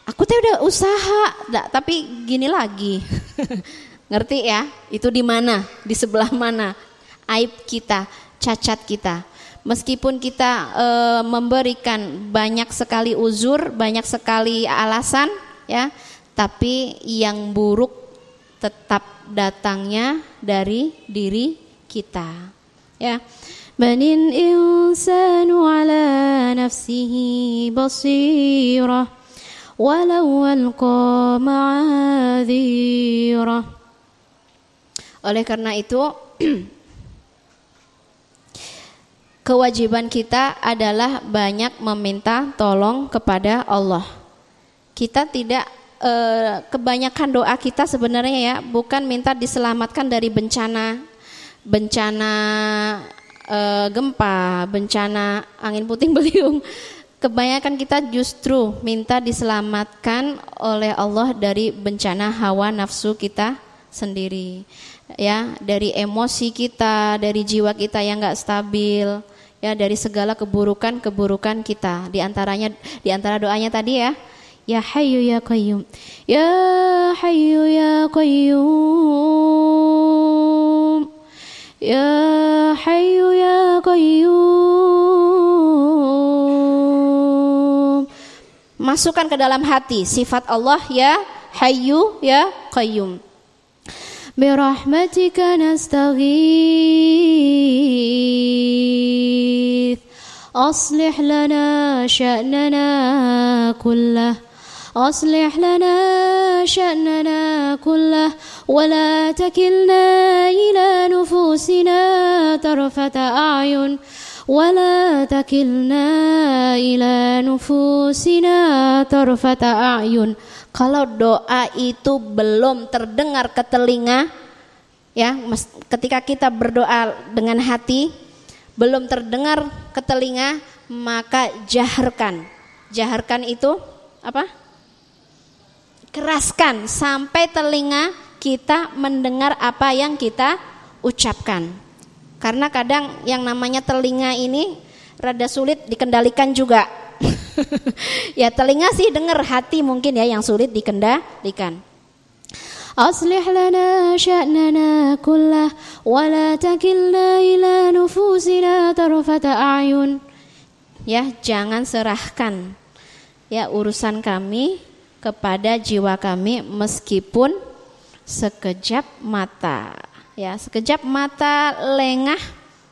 Aku tuh udah usaha, enggak, tapi gini lagi. Ngerti ya? Itu di mana? Di sebelah mana? Aib kita, cacat kita. Meskipun kita e, memberikan banyak sekali uzur, banyak sekali alasan, ya, tapi yang buruk tetap datangnya dari diri kita. Ya. manin insanu ala nafsihi basira, walau alqa ma'adhira. Oleh karena itu kewajiban kita adalah banyak meminta tolong kepada Allah. Kita tidak eh, kebanyakan doa kita sebenarnya ya bukan minta diselamatkan dari bencana bencana eh, gempa, bencana angin puting beliung. Kebanyakan kita justru minta diselamatkan oleh Allah dari bencana hawa nafsu kita sendiri. Ya, dari emosi kita, dari jiwa kita yang enggak stabil, ya dari segala keburukan-keburukan kita. Di antaranya di antara doanya tadi ya, ya Hayyu ya Qayyum. Ya Hayyu ya Qayyum. Ya Hayyu ya Qayyum. Masukkan ke dalam hati sifat Allah ya Hayyu ya Qayyum. برحمتك نستغيث أصلح لنا شأننا كله أصلح لنا شأننا كله ولا تكلنا إلى نفوسنا طرفة أعين ولا تكلنا إلى نفوسنا طرفة أعين Kalau doa itu belum terdengar ke telinga, ya, ketika kita berdoa dengan hati belum terdengar ke telinga, maka jaharkan. Jaharkan itu apa? Keraskan sampai telinga kita mendengar apa yang kita ucapkan. Karena kadang yang namanya telinga ini rada sulit dikendalikan juga ya telinga sih dengar, hati mungkin ya yang sulit dikendalikan. أصلح لنا شأننا كله ولا تكلنا إلى نفوسنا طرفة أعين ya jangan serahkan ya urusan kami kepada jiwa kami meskipun sekejap mata ya sekejap mata lengah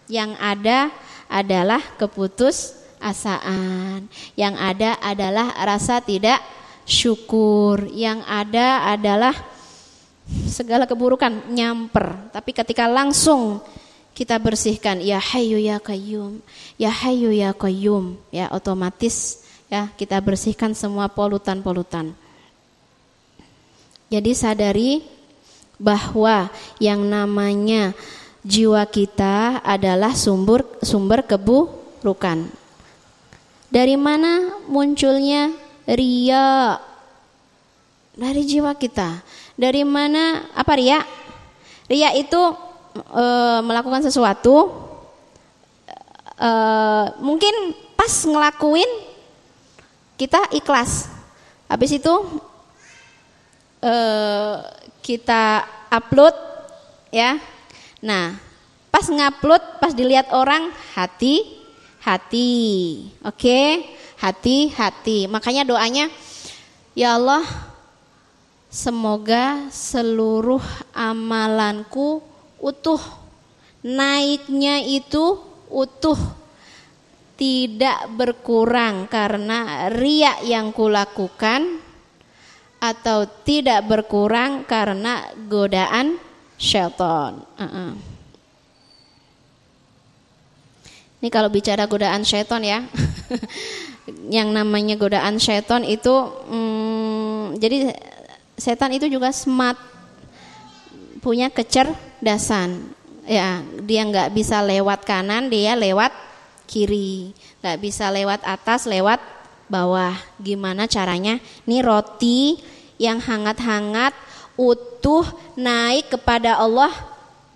yang ada adalah keputus asaan. Yang ada adalah rasa tidak syukur. Yang ada adalah segala keburukan nyamper. Tapi ketika langsung kita bersihkan ya hayu ya qayyum, ya hayu ya qayyum, ya otomatis ya kita bersihkan semua polutan-polutan. Jadi sadari bahwa yang namanya jiwa kita adalah sumber sumber keburukan. Dari mana munculnya ria? Dari jiwa kita. Dari mana apa ria? Ria itu e, melakukan sesuatu e, mungkin pas ngelakuin kita ikhlas. Habis itu e, kita upload ya. Nah, pas ngupload, pas dilihat orang hati hati. Oke, okay? hati-hati. Makanya doanya ya Allah semoga seluruh amalanku utuh. Naiknya itu utuh. Tidak berkurang karena riak yang kulakukan atau tidak berkurang karena godaan syaitan. Uh -uh. Ini kalau bicara godaan syaiton ya. yang namanya godaan syaiton itu hmm, jadi setan itu juga smart. Punya kecerdasan. Ya dia nggak bisa lewat kanan dia lewat kiri. Nggak bisa lewat atas lewat bawah. Gimana caranya? Ini roti yang hangat-hangat utuh naik kepada Allah.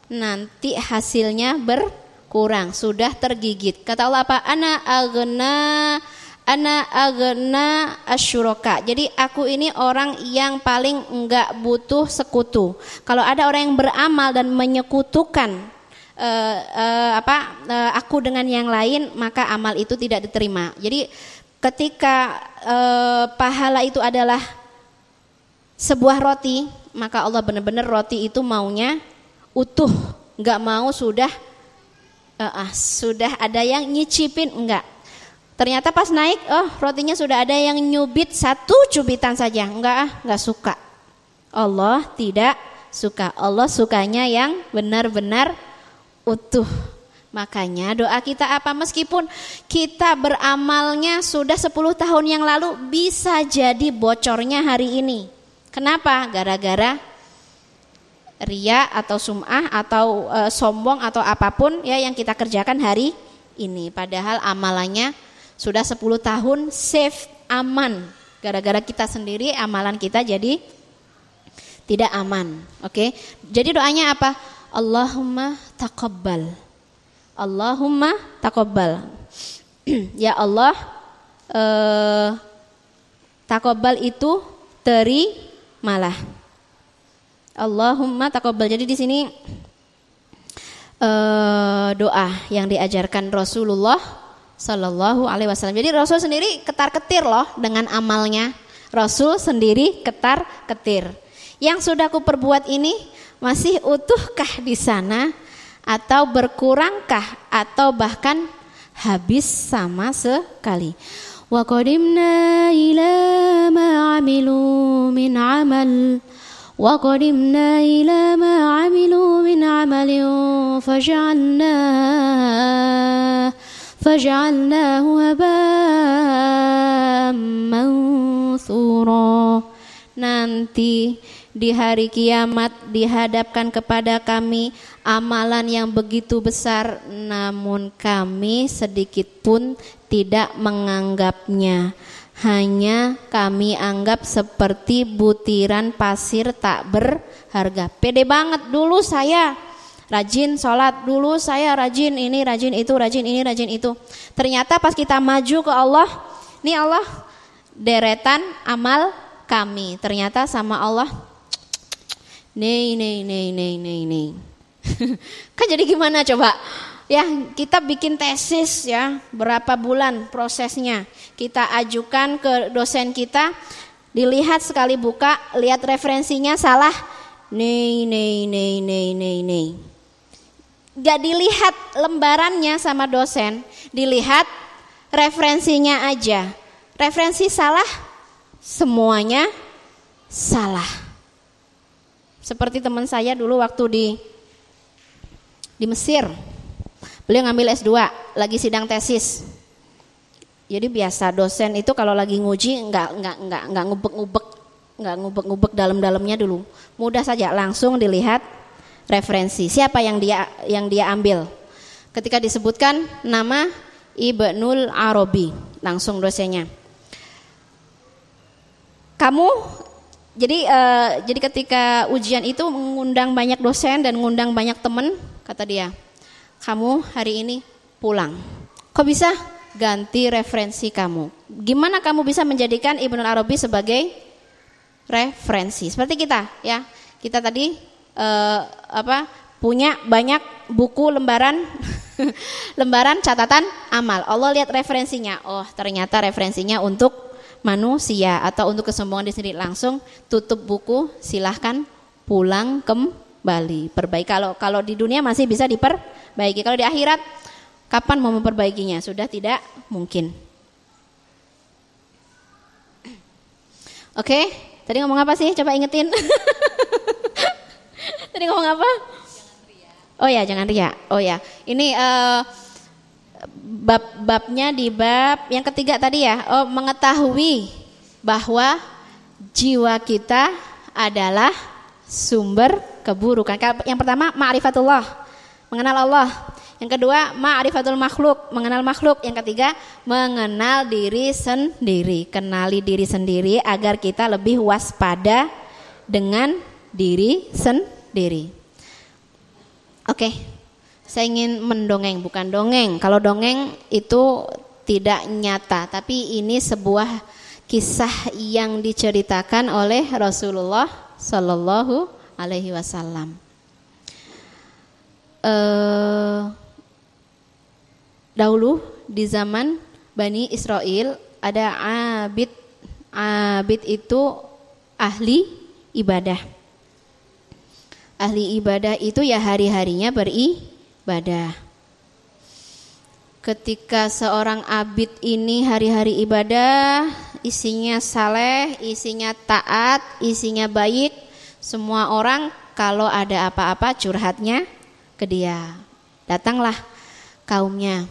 Nanti hasilnya ber kurang, sudah tergigit. Kata Allah apa? Ana agna ana agna asyuroka. Jadi aku ini orang yang paling enggak butuh sekutu. Kalau ada orang yang beramal dan menyekutukan uh, uh, apa uh, aku dengan yang lain, maka amal itu tidak diterima. Jadi ketika pahala itu adalah sebuah roti, maka Allah benar-benar roti itu maunya utuh, enggak mau sudah uh, uh, sudah ada yang nyicipin enggak ternyata pas naik oh rotinya sudah ada yang nyubit satu cubitan saja enggak ah enggak suka Allah tidak suka Allah sukanya yang benar-benar utuh Makanya doa kita apa meskipun kita beramalnya sudah 10 tahun yang lalu bisa jadi bocornya hari ini. Kenapa? Gara-gara ria atau sum'ah atau e, sombong atau apa pun ya yang kita kerjakan hari ini. Padahal amalannya sudah 10 tahun safe aman. Gara-gara kita sendiri amalan kita jadi tidak aman. Oke. Okay? Jadi doanya apa? Allahumma taqabbal Allahumma takobbal. ya Allah, eh, takobbal itu terimalah. Allahumma takobbal. Jadi di sini eh, doa yang diajarkan Rasulullah Sallallahu Alaihi Wasallam. Jadi Rasul sendiri ketar ketir loh dengan amalnya. Rasul sendiri ketar ketir. Yang sudah ku perbuat ini masih utuhkah di sana? atau berkurangkah atau bahkan habis sama sekali. Wa qadimna ila ma amilu min amal wa qadimna ila ma min amalin faj'alna faj'alnahu haba'an mansura nanti di hari kiamat dihadapkan kepada kami amalan yang begitu besar namun kami sedikit pun tidak menganggapnya. Hanya kami anggap seperti butiran pasir tak berharga. Pede banget dulu saya rajin sholat dulu saya rajin ini rajin itu rajin ini rajin itu ternyata pas kita maju ke Allah ini Allah deretan amal kami ternyata sama Allah Nih, nih, nih, nih, nih, nih. kan jadi gimana coba? Ya, kita bikin tesis ya, berapa bulan prosesnya. Kita ajukan ke dosen kita, dilihat sekali buka, lihat referensinya salah. Nih, nih, nih, nih, nih, nih. Gak dilihat lembarannya sama dosen, dilihat referensinya aja. Referensi salah, semuanya salah. Seperti teman saya dulu waktu di di Mesir. Beliau ngambil S2, lagi sidang tesis. Jadi biasa dosen itu kalau lagi nguji nggak nggak nggak nggak ngubek-ngubek nggak ngubek-ngubek dalam-dalamnya dulu. Mudah saja langsung dilihat referensi. Siapa yang dia yang dia ambil? Ketika disebutkan nama Ibnul Arabi, langsung dosennya. Kamu jadi uh, jadi ketika ujian itu mengundang banyak dosen dan mengundang banyak teman, kata dia, kamu hari ini pulang. Kok bisa? Ganti referensi kamu. Gimana kamu bisa menjadikan Ibnu Arabi sebagai referensi? Seperti kita, ya. Kita tadi uh, apa? Punya banyak buku lembaran lembaran catatan amal. Allah lihat referensinya. Oh, ternyata referensinya untuk manusia atau untuk kesombongan diri sendiri. Langsung tutup buku silahkan pulang kembali. Perbaiki. Kalau kalau di dunia masih bisa diperbaiki. Kalau di akhirat kapan mau memperbaikinya? Sudah tidak mungkin. Oke tadi ngomong apa sih? Coba ingetin tadi ngomong apa oh ya jangan ria oh ya ini uh, bab-babnya di bab yang ketiga tadi ya, oh mengetahui bahwa jiwa kita adalah sumber keburukan. Yang pertama ma'rifatullah, mengenal Allah. Yang kedua ma'rifatul makhluk, mengenal makhluk. Yang ketiga mengenal diri sendiri, kenali diri sendiri agar kita lebih waspada dengan diri sendiri. Oke. Okay. Saya ingin mendongeng, bukan dongeng. Kalau dongeng itu tidak nyata, tapi ini sebuah kisah yang diceritakan oleh Rasulullah Shallallahu Alaihi Wasallam. Uh, dahulu di zaman Bani Israel ada abid abid itu ahli ibadah ahli ibadah itu ya hari-harinya beri ibadah. Ketika seorang abid ini hari-hari ibadah, isinya saleh, isinya taat, isinya baik, semua orang kalau ada apa-apa curhatnya ke dia. Datanglah kaumnya.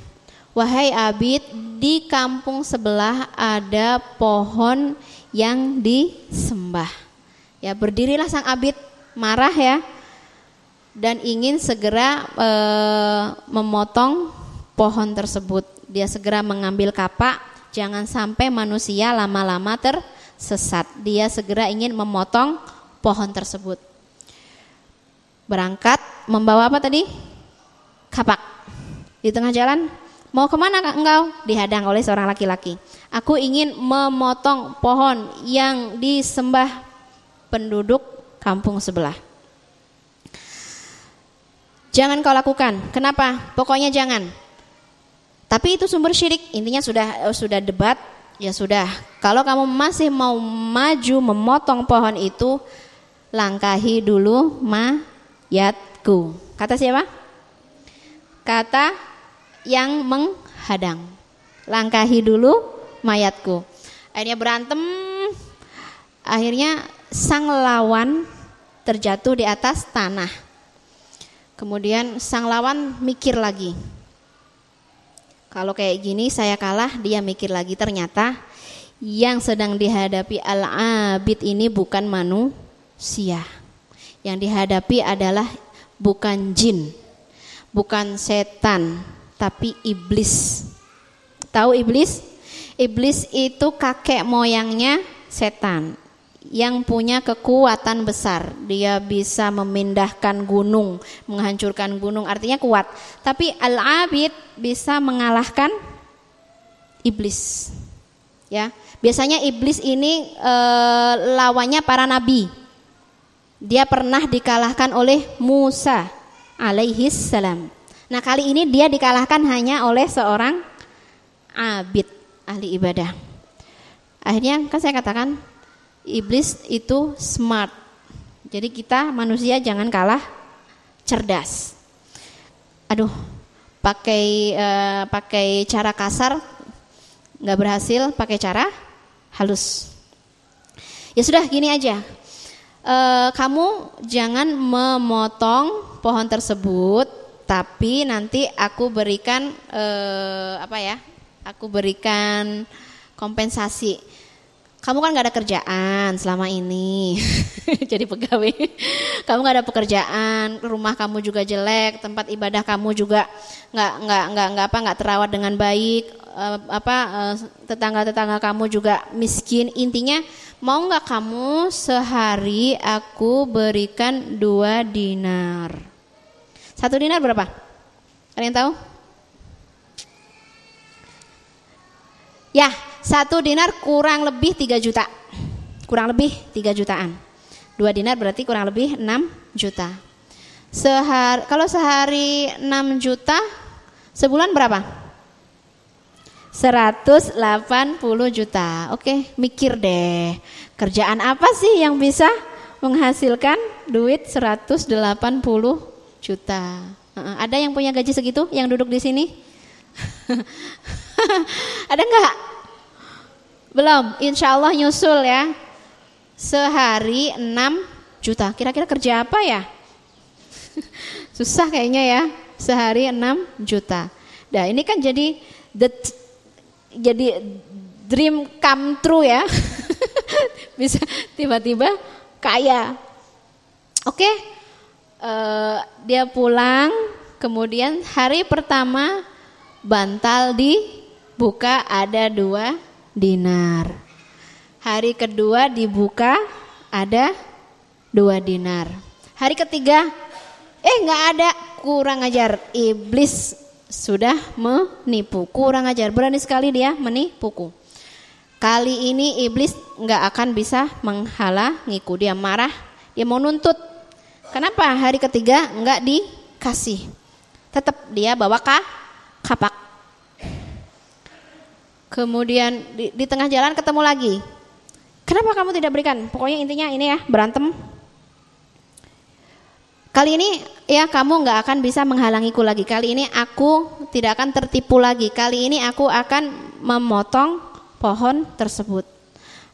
Wahai Abid, di kampung sebelah ada pohon yang disembah. Ya, berdirilah sang Abid marah ya dan ingin segera e, memotong pohon tersebut. Dia segera mengambil kapak, jangan sampai manusia lama-lama tersesat. Dia segera ingin memotong pohon tersebut. Berangkat membawa apa tadi? Kapak. Di tengah jalan, mau ke mana engkau? Dihadang oleh seorang laki-laki. Aku ingin memotong pohon yang disembah penduduk kampung sebelah. Jangan kau lakukan. Kenapa? Pokoknya jangan. Tapi itu sumber syirik. Intinya sudah eh, sudah debat, ya sudah. Kalau kamu masih mau maju memotong pohon itu, langkahi dulu mayatku. Kata siapa? Kata yang menghadang. Langkahi dulu mayatku. Akhirnya berantem. Akhirnya sang lawan terjatuh di atas tanah. Kemudian sang lawan mikir lagi. Kalau kayak gini saya kalah, dia mikir lagi ternyata yang sedang dihadapi al-abid ini bukan manusia. Yang dihadapi adalah bukan jin, bukan setan, tapi iblis. Tahu iblis? Iblis itu kakek moyangnya setan yang punya kekuatan besar. Dia bisa memindahkan gunung, menghancurkan gunung, artinya kuat. Tapi Al-Abid bisa mengalahkan iblis. Ya. Biasanya iblis ini e, lawannya para nabi. Dia pernah dikalahkan oleh Musa alaihi salam. Nah, kali ini dia dikalahkan hanya oleh seorang abid ahli ibadah. Akhirnya kan saya katakan iblis itu smart. Jadi kita manusia jangan kalah cerdas. Aduh, pakai uh, pakai cara kasar nggak berhasil, pakai cara halus. Ya sudah gini aja. Uh, kamu jangan memotong pohon tersebut, tapi nanti aku berikan uh, apa ya? Aku berikan kompensasi kamu kan gak ada kerjaan selama ini. Jadi pegawai. Kamu gak ada pekerjaan. Rumah kamu juga jelek. Tempat ibadah kamu juga nggak nggak nggak nggak apa nggak terawat dengan baik. Uh, apa uh, tetangga-tetangga kamu juga miskin. Intinya mau nggak kamu sehari aku berikan dua dinar. Satu dinar berapa? Kalian tahu? Ya satu dinar kurang lebih 3 juta. Kurang lebih 3 jutaan. Dua dinar berarti kurang lebih 6 juta. Sehari, kalau sehari 6 juta, sebulan berapa? 180 juta. Oke, mikir deh. Kerjaan apa sih yang bisa menghasilkan duit 180 juta? Ada yang punya gaji segitu yang duduk di sini? Ada nggak? Belum, insya Allah nyusul ya. Sehari 6 juta. Kira-kira kerja apa ya? Susah kayaknya ya. Sehari 6 juta. Nah ini kan jadi the, jadi dream come true ya. Bisa tiba-tiba kaya. Oke, okay. uh, eh, dia pulang. Kemudian hari pertama bantal dibuka ada dua dinar. Hari kedua dibuka ada dua dinar. Hari ketiga, eh nggak ada, kurang ajar. Iblis sudah menipu, kurang ajar. Berani sekali dia menipuku. Kali ini iblis nggak akan bisa menghalangiku. Dia marah, dia mau nuntut. Kenapa hari ketiga nggak dikasih? Tetap dia bawa kah? kapak Kemudian di, di tengah jalan ketemu lagi. Kenapa kamu tidak berikan? Pokoknya intinya ini ya berantem. Kali ini ya kamu nggak akan bisa menghalangiku lagi. Kali ini aku tidak akan tertipu lagi. Kali ini aku akan memotong pohon tersebut.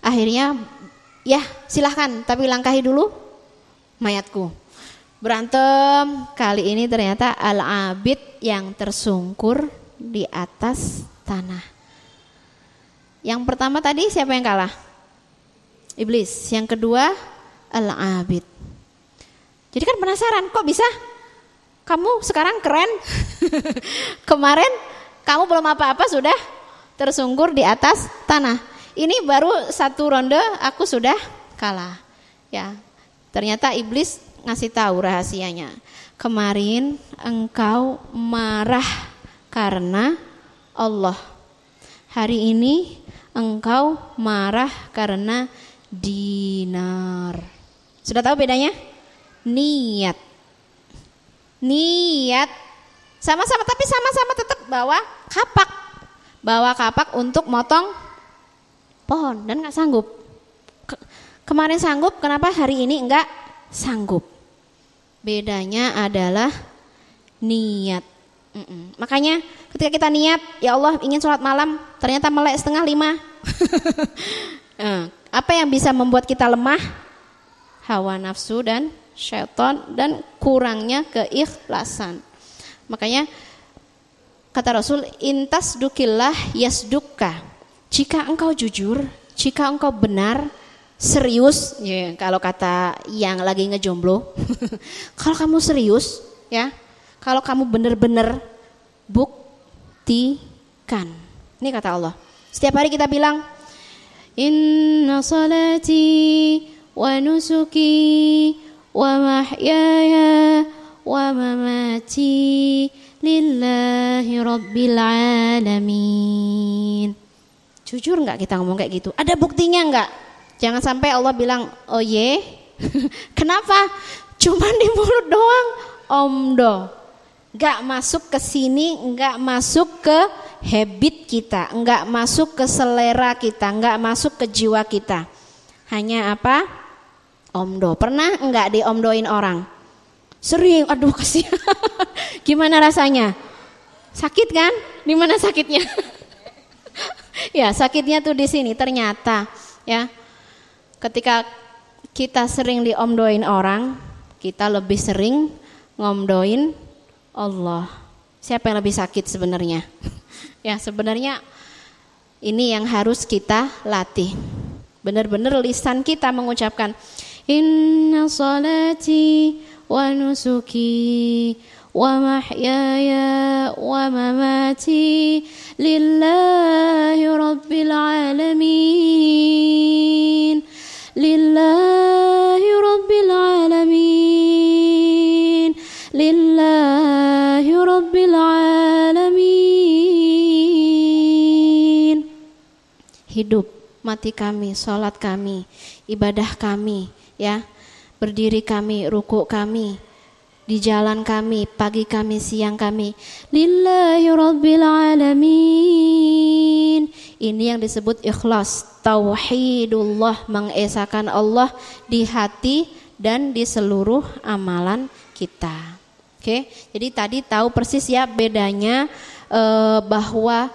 Akhirnya ya silahkan tapi langkahi dulu mayatku. Berantem kali ini ternyata al-abid yang tersungkur di atas tanah. Yang pertama tadi siapa yang kalah? Iblis. Yang kedua al-abid. Jadi kan penasaran kok bisa? Kamu sekarang keren. Kemarin kamu belum apa-apa sudah tersungkur di atas tanah. Ini baru satu ronde aku sudah kalah. Ya. Ternyata iblis ngasih tahu rahasianya. Kemarin engkau marah karena Allah. Hari ini engkau marah karena dinar. Sudah tahu bedanya? Niat. Niat sama-sama tapi sama-sama tetap bawa kapak. Bawa kapak untuk motong pohon dan nggak sanggup. Kemarin sanggup, kenapa hari ini enggak sanggup? Bedanya adalah niat. Mm -mm. Makanya ketika kita niat, ya Allah ingin sholat malam, ternyata melek setengah lima. Eh, apa yang bisa membuat kita lemah? Hawa nafsu dan syaitan dan kurangnya keikhlasan. Makanya kata Rasul, intas dukillah yasdukka. Jika engkau jujur, jika engkau benar, serius ya kalau kata yang lagi ngejomblo kalau kamu serius ya kalau kamu benar-benar buktikan ini kata Allah setiap hari kita bilang inna salati wa nusuki wa mahyaya wa mamati lillahi rabbil alamin. Jujur nggak kita ngomong kayak gitu? Ada buktinya nggak? Jangan sampai Allah bilang, oh ye, kenapa? Cuman di mulut doang, omdo. Gak masuk ke sini, gak masuk ke habit kita, gak masuk ke selera kita, gak masuk ke jiwa kita. Hanya apa? Omdo. Pernah enggak diomdoin orang? Sering, aduh kasih. Gimana rasanya? Sakit kan? Di mana sakitnya? ya, sakitnya tuh di sini ternyata ya ketika kita sering diomdoin orang, kita lebih sering ngomdoin Allah. Siapa yang lebih sakit sebenarnya? ya sebenarnya ini yang harus kita latih. Benar-benar lisan kita mengucapkan Inna salati wa nusuki wa mahyaya wa mamati lillahi rabbil alamin hidup mati kami salat kami ibadah kami ya berdiri kami ruku kami di jalan kami, pagi kami, siang kami. Lillahi rabbil alamin. Ini yang disebut ikhlas, tauhidullah, mengesahkan Allah di hati dan di seluruh amalan kita. Oke, jadi tadi tahu persis ya bedanya eh, bahwa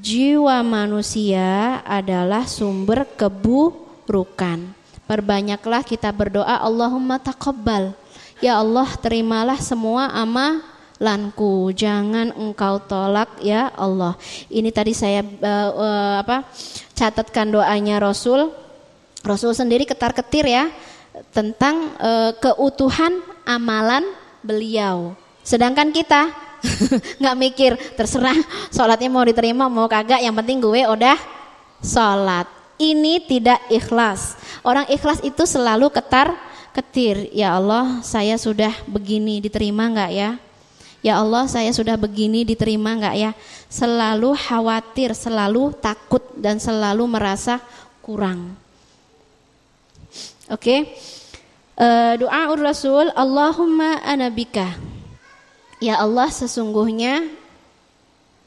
jiwa manusia adalah sumber keburukan. Perbanyaklah kita berdoa Allahumma taqabbal. Ya Allah terimalah semua amalanku. Jangan engkau tolak ya Allah. Ini tadi saya uh, uh, apa catatkan doanya Rasul. Rasul sendiri ketar ketir ya tentang uh, keutuhan amalan beliau. Sedangkan kita nggak mikir terserah sholatnya mau diterima mau kagak yang penting gue udah sholat ini tidak ikhlas orang ikhlas itu selalu ketar ketir, ya Allah saya sudah begini diterima enggak ya? Ya Allah saya sudah begini diterima enggak ya? Selalu khawatir, selalu takut dan selalu merasa kurang. Oke. Okay? Uh, eh, doa Rasul Allahumma anabika. Ya Allah sesungguhnya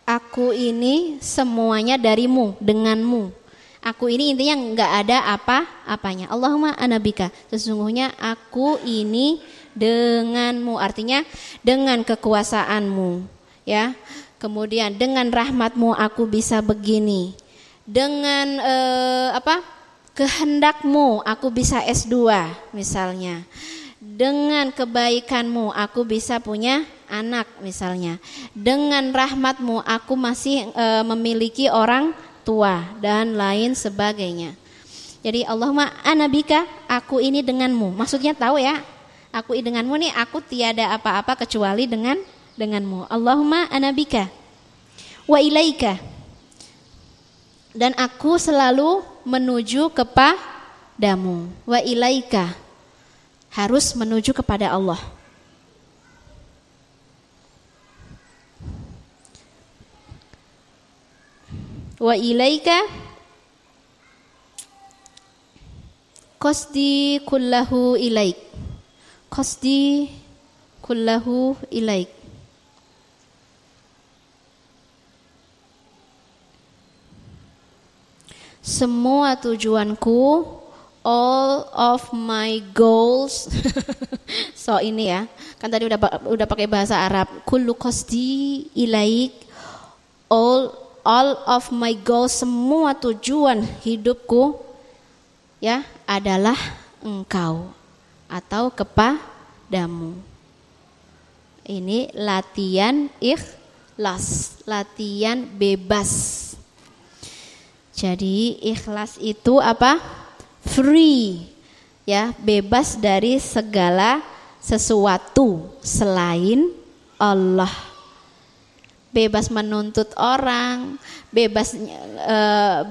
aku ini semuanya darimu, denganmu. Aku ini intinya nggak ada apa-apanya. Allahumma anabika. Sesungguhnya aku ini denganmu. Artinya dengan kekuasaanmu. Ya. Kemudian dengan rahmatmu aku bisa begini. Dengan eh, apa? Kehendakmu aku bisa S2 misalnya. Dengan kebaikanmu aku bisa punya anak misalnya. Dengan rahmatmu aku masih e, memiliki orang tua dan lain sebagainya. Jadi Allahumma anabika aku ini denganmu. Maksudnya tahu ya, aku denganmu nih aku tiada apa-apa kecuali dengan denganmu. Allahumma anabika wa ilaika. Dan aku selalu menuju kepadamu. Wa ilaika. Harus menuju kepada Allah. Wa ilaika qasdi kullahu ilaik. Qasdi kullahu ilaik. Semua tujuanku, all of my goals. so ini ya, kan tadi udah udah pakai bahasa Arab. Kullu qasdi ilaik, all all of my goals, semua tujuan hidupku ya adalah engkau atau kepadamu. Ini latihan ikhlas, latihan bebas jadi ikhlas itu apa? Free. Ya, bebas dari segala sesuatu selain Allah. Bebas menuntut orang, bebas e,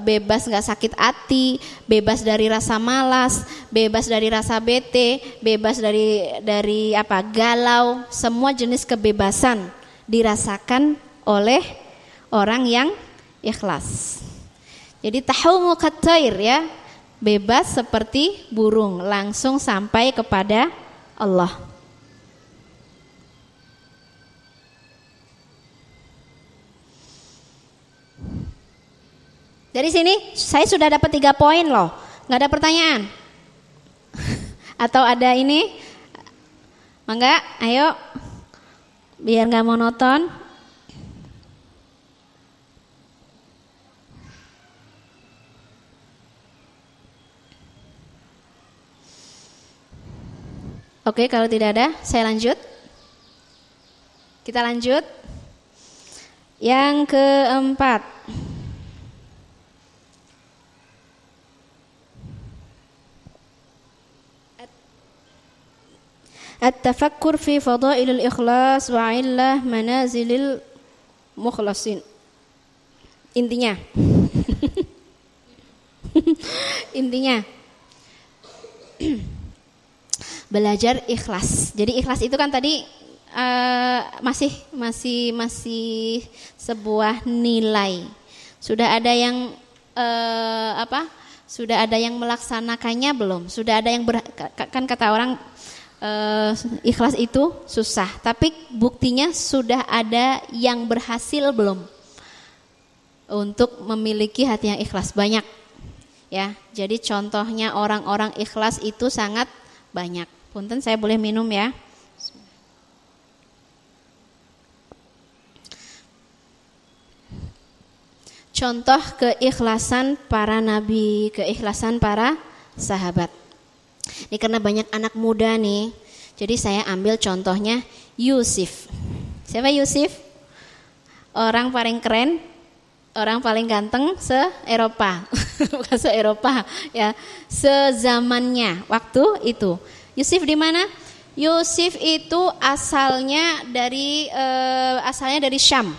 bebas nggak sakit hati, bebas dari rasa malas, bebas dari rasa bete, bebas dari dari apa? galau, semua jenis kebebasan dirasakan oleh orang yang ikhlas. Jadi tahu katair ya, bebas seperti burung, langsung sampai kepada Allah. Dari sini saya sudah dapat tiga poin loh, nggak ada pertanyaan. Atau ada ini? Mangga, ayo, biar nggak monoton. Oke, kalau tidak ada, saya lanjut. Kita lanjut. Yang keempat. At-tafakkur fi fadailil ikhlas wa illah manazilil mukhlasin. Intinya. Intinya belajar ikhlas. Jadi ikhlas itu kan tadi uh, masih masih masih sebuah nilai. Sudah ada yang uh, apa? Sudah ada yang melaksanakannya belum? Sudah ada yang ber, kan kata orang uh, ikhlas itu susah, tapi buktinya sudah ada yang berhasil belum? Untuk memiliki hati yang ikhlas banyak ya. Jadi contohnya orang-orang ikhlas itu sangat banyak. Punten saya boleh minum ya. Contoh keikhlasan para nabi, keikhlasan para sahabat. Ini karena banyak anak muda nih, jadi saya ambil contohnya Yusuf. Siapa Yusuf? Orang paling keren, orang paling ganteng se-Eropa. Bukan se-Eropa, ya. Sezamannya, waktu itu. Yusuf di mana? Yusuf itu asalnya dari uh, asalnya dari Syam.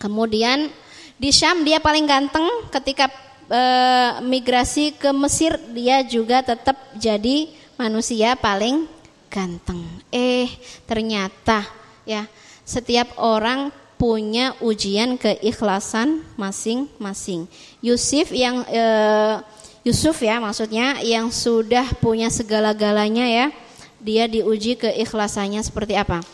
Kemudian di Syam dia paling ganteng ketika uh, migrasi ke Mesir dia juga tetap jadi manusia paling ganteng. Eh, ternyata ya, setiap orang punya ujian keikhlasan masing-masing. Yusuf yang uh, Yusuf ya maksudnya yang sudah punya segala-galanya ya, dia diuji keikhlasannya seperti apa?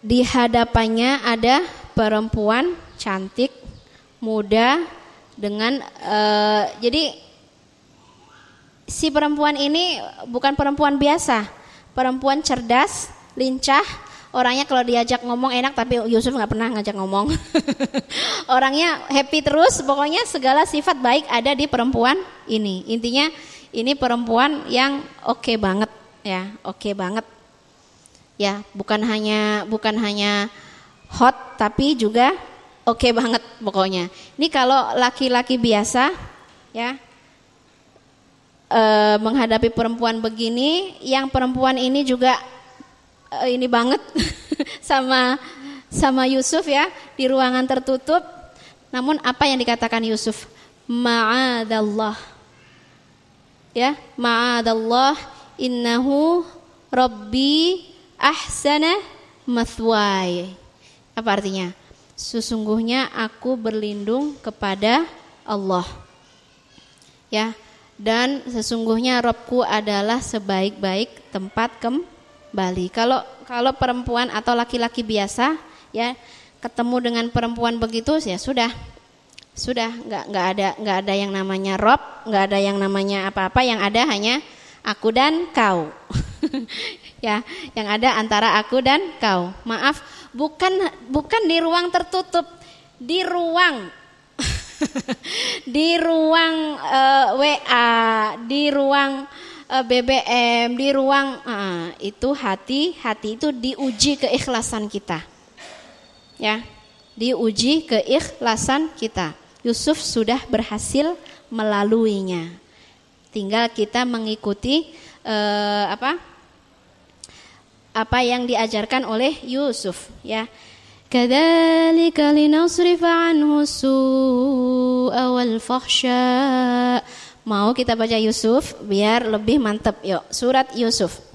Di hadapannya ada perempuan cantik, muda dengan uh, jadi si perempuan ini bukan perempuan biasa, perempuan cerdas, lincah, orangnya kalau diajak ngomong enak tapi Yusuf nggak pernah ngajak ngomong. Orangnya happy terus pokoknya segala sifat baik ada di perempuan ini. Intinya ini perempuan yang oke okay banget ya oke okay banget. Ya bukan hanya bukan hanya hot tapi juga oke okay banget pokoknya. Ini kalau laki-laki biasa ya e, menghadapi perempuan begini yang perempuan ini juga ini banget sama sama Yusuf ya di ruangan tertutup. Namun apa yang dikatakan Yusuf? Ma'adallah. Ya ma'adallah innahu rabbi ahsana mathway apa artinya? Sesungguhnya aku berlindung kepada Allah. Ya dan sesungguhnya Robku adalah sebaik-baik tempat kembali kalau kalau perempuan atau laki-laki biasa ya ketemu dengan perempuan begitu ya sudah. Sudah nggak nggak ada nggak ada yang namanya rob nggak ada yang namanya apa-apa yang ada hanya aku dan kau. Ya yang ada antara aku dan kau. Maaf bukan bukan di ruang tertutup di ruang di ruang uh, eh, WA di ruang BBM di ruang uh, itu hati hati itu diuji keikhlasan kita ya diuji keikhlasan kita Yusuf sudah berhasil melaluinya. Tinggal kita mengikuti uh, apa apa yang diajarkan oleh Yusuf ya. Kadzalika linasrifa anhu su'a wal fahsya. Mau kita baca Yusuf biar lebih mantap. Yuk, surat Yusuf.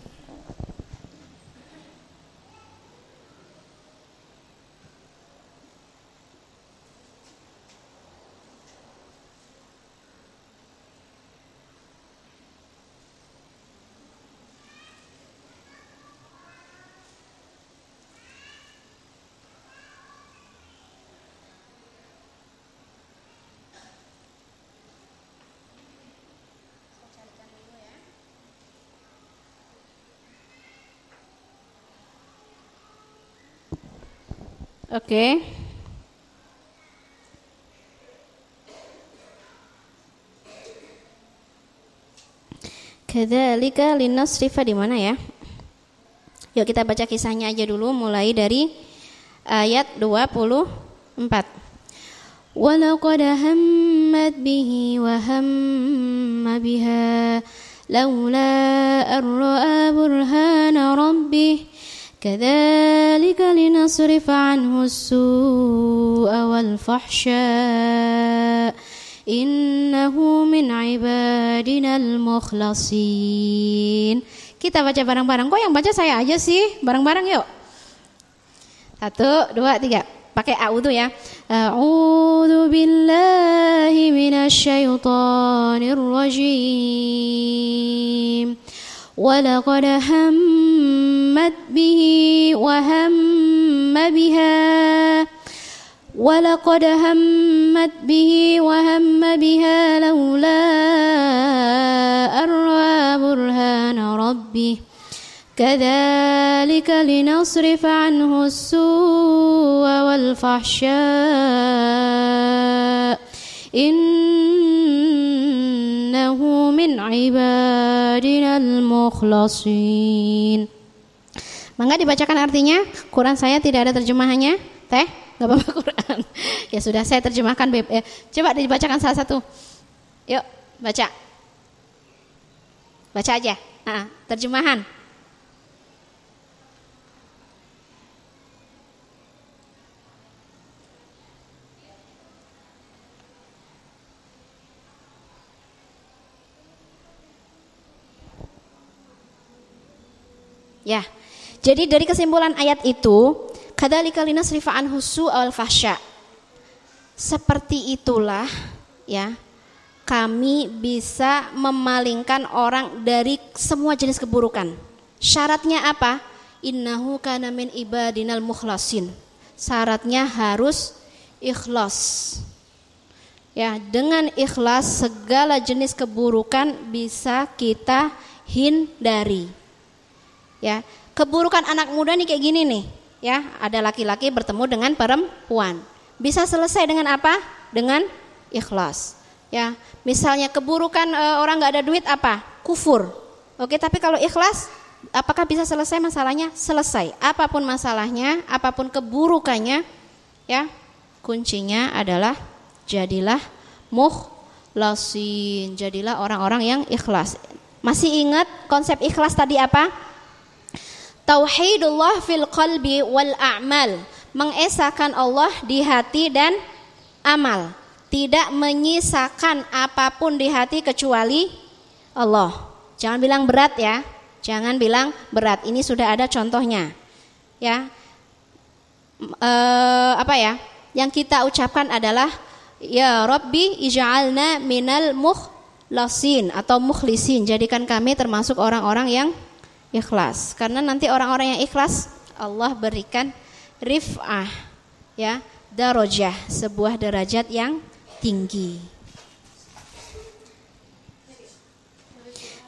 Oke. Okay. linas rifa di mana ya? Yuk kita baca kisahnya aja dulu mulai dari ayat 24. Walaqad hammat bihi wa hamma biha laula arra'a burhana rabbih كذلك لنصرف عنه السوء والفحشاء إنه من عبادنا المخلصين Kita baca bareng-bareng. Kok yang baca saya aja sih? Bareng-bareng yuk. Satu, dua, tiga. Pakai a'udhu ya. A'udhu billahi minasyaitonir rajim. ولقد همت به وهم بها. ولقد همت به وهم بها لولا أن رأى برهان ربه. كذلك لنصرف عنه السوء والفحشاء. إنه من عبادنا المخلصين Mangga dibacakan artinya. Quran saya tidak ada terjemahannya. Teh, nggak apa-apa Quran. ya sudah saya terjemahkan. Beb. Eh, coba dibacakan salah satu. Yuk, baca. Baca aja. Nah, terjemahan. Ya. Jadi dari kesimpulan ayat itu, kadzalika linasrifa anhu su'al fahsya. Seperti itulah ya, kami bisa memalingkan orang dari semua jenis keburukan. Syaratnya apa? Innahu kana min ibadinal mukhlasin. Syaratnya harus ikhlas. Ya, dengan ikhlas segala jenis keburukan bisa kita hindari. Ya, keburukan anak muda nih kayak gini nih, ya. Ada laki-laki bertemu dengan perempuan. Bisa selesai dengan apa? Dengan ikhlas. Ya, misalnya keburukan e, orang nggak ada duit apa? Kufur. Oke, tapi kalau ikhlas apakah bisa selesai masalahnya? Selesai. Apa pun masalahnya, apa pun keburukannya, ya, kuncinya adalah jadilah mukhlasin. Jadilah orang-orang yang ikhlas. Masih ingat konsep ikhlas tadi apa? Tauhidullah fil qalbi wal a'mal. Mengesahkan Allah di hati dan amal. Tidak menyisakan apa pun di hati kecuali Allah. Jangan bilang berat ya. Jangan bilang berat. Ini sudah ada contohnya. Ya. E, apa ya? Yang kita ucapkan adalah ya Rabbi ij'alna minal mukhlasin atau mukhlisin. Jadikan kami termasuk orang-orang yang ikhlas. Karena nanti orang-orang yang ikhlas Allah berikan rif'ah ya, darajah, sebuah derajat yang tinggi.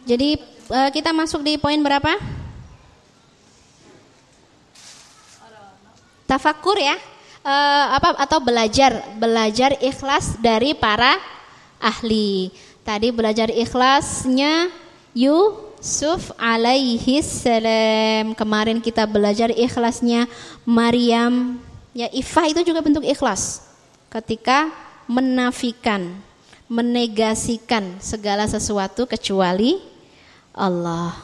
Jadi eh, kita masuk di poin berapa? Tafakur ya, uh, apa atau belajar belajar ikhlas dari para ahli. Tadi belajar ikhlasnya Yusuf alaihi salam. Kemarin kita belajar ikhlasnya Maryam. Ya, ifah itu juga bentuk ikhlas. Ketika menafikan, menegasikan segala sesuatu kecuali Allah.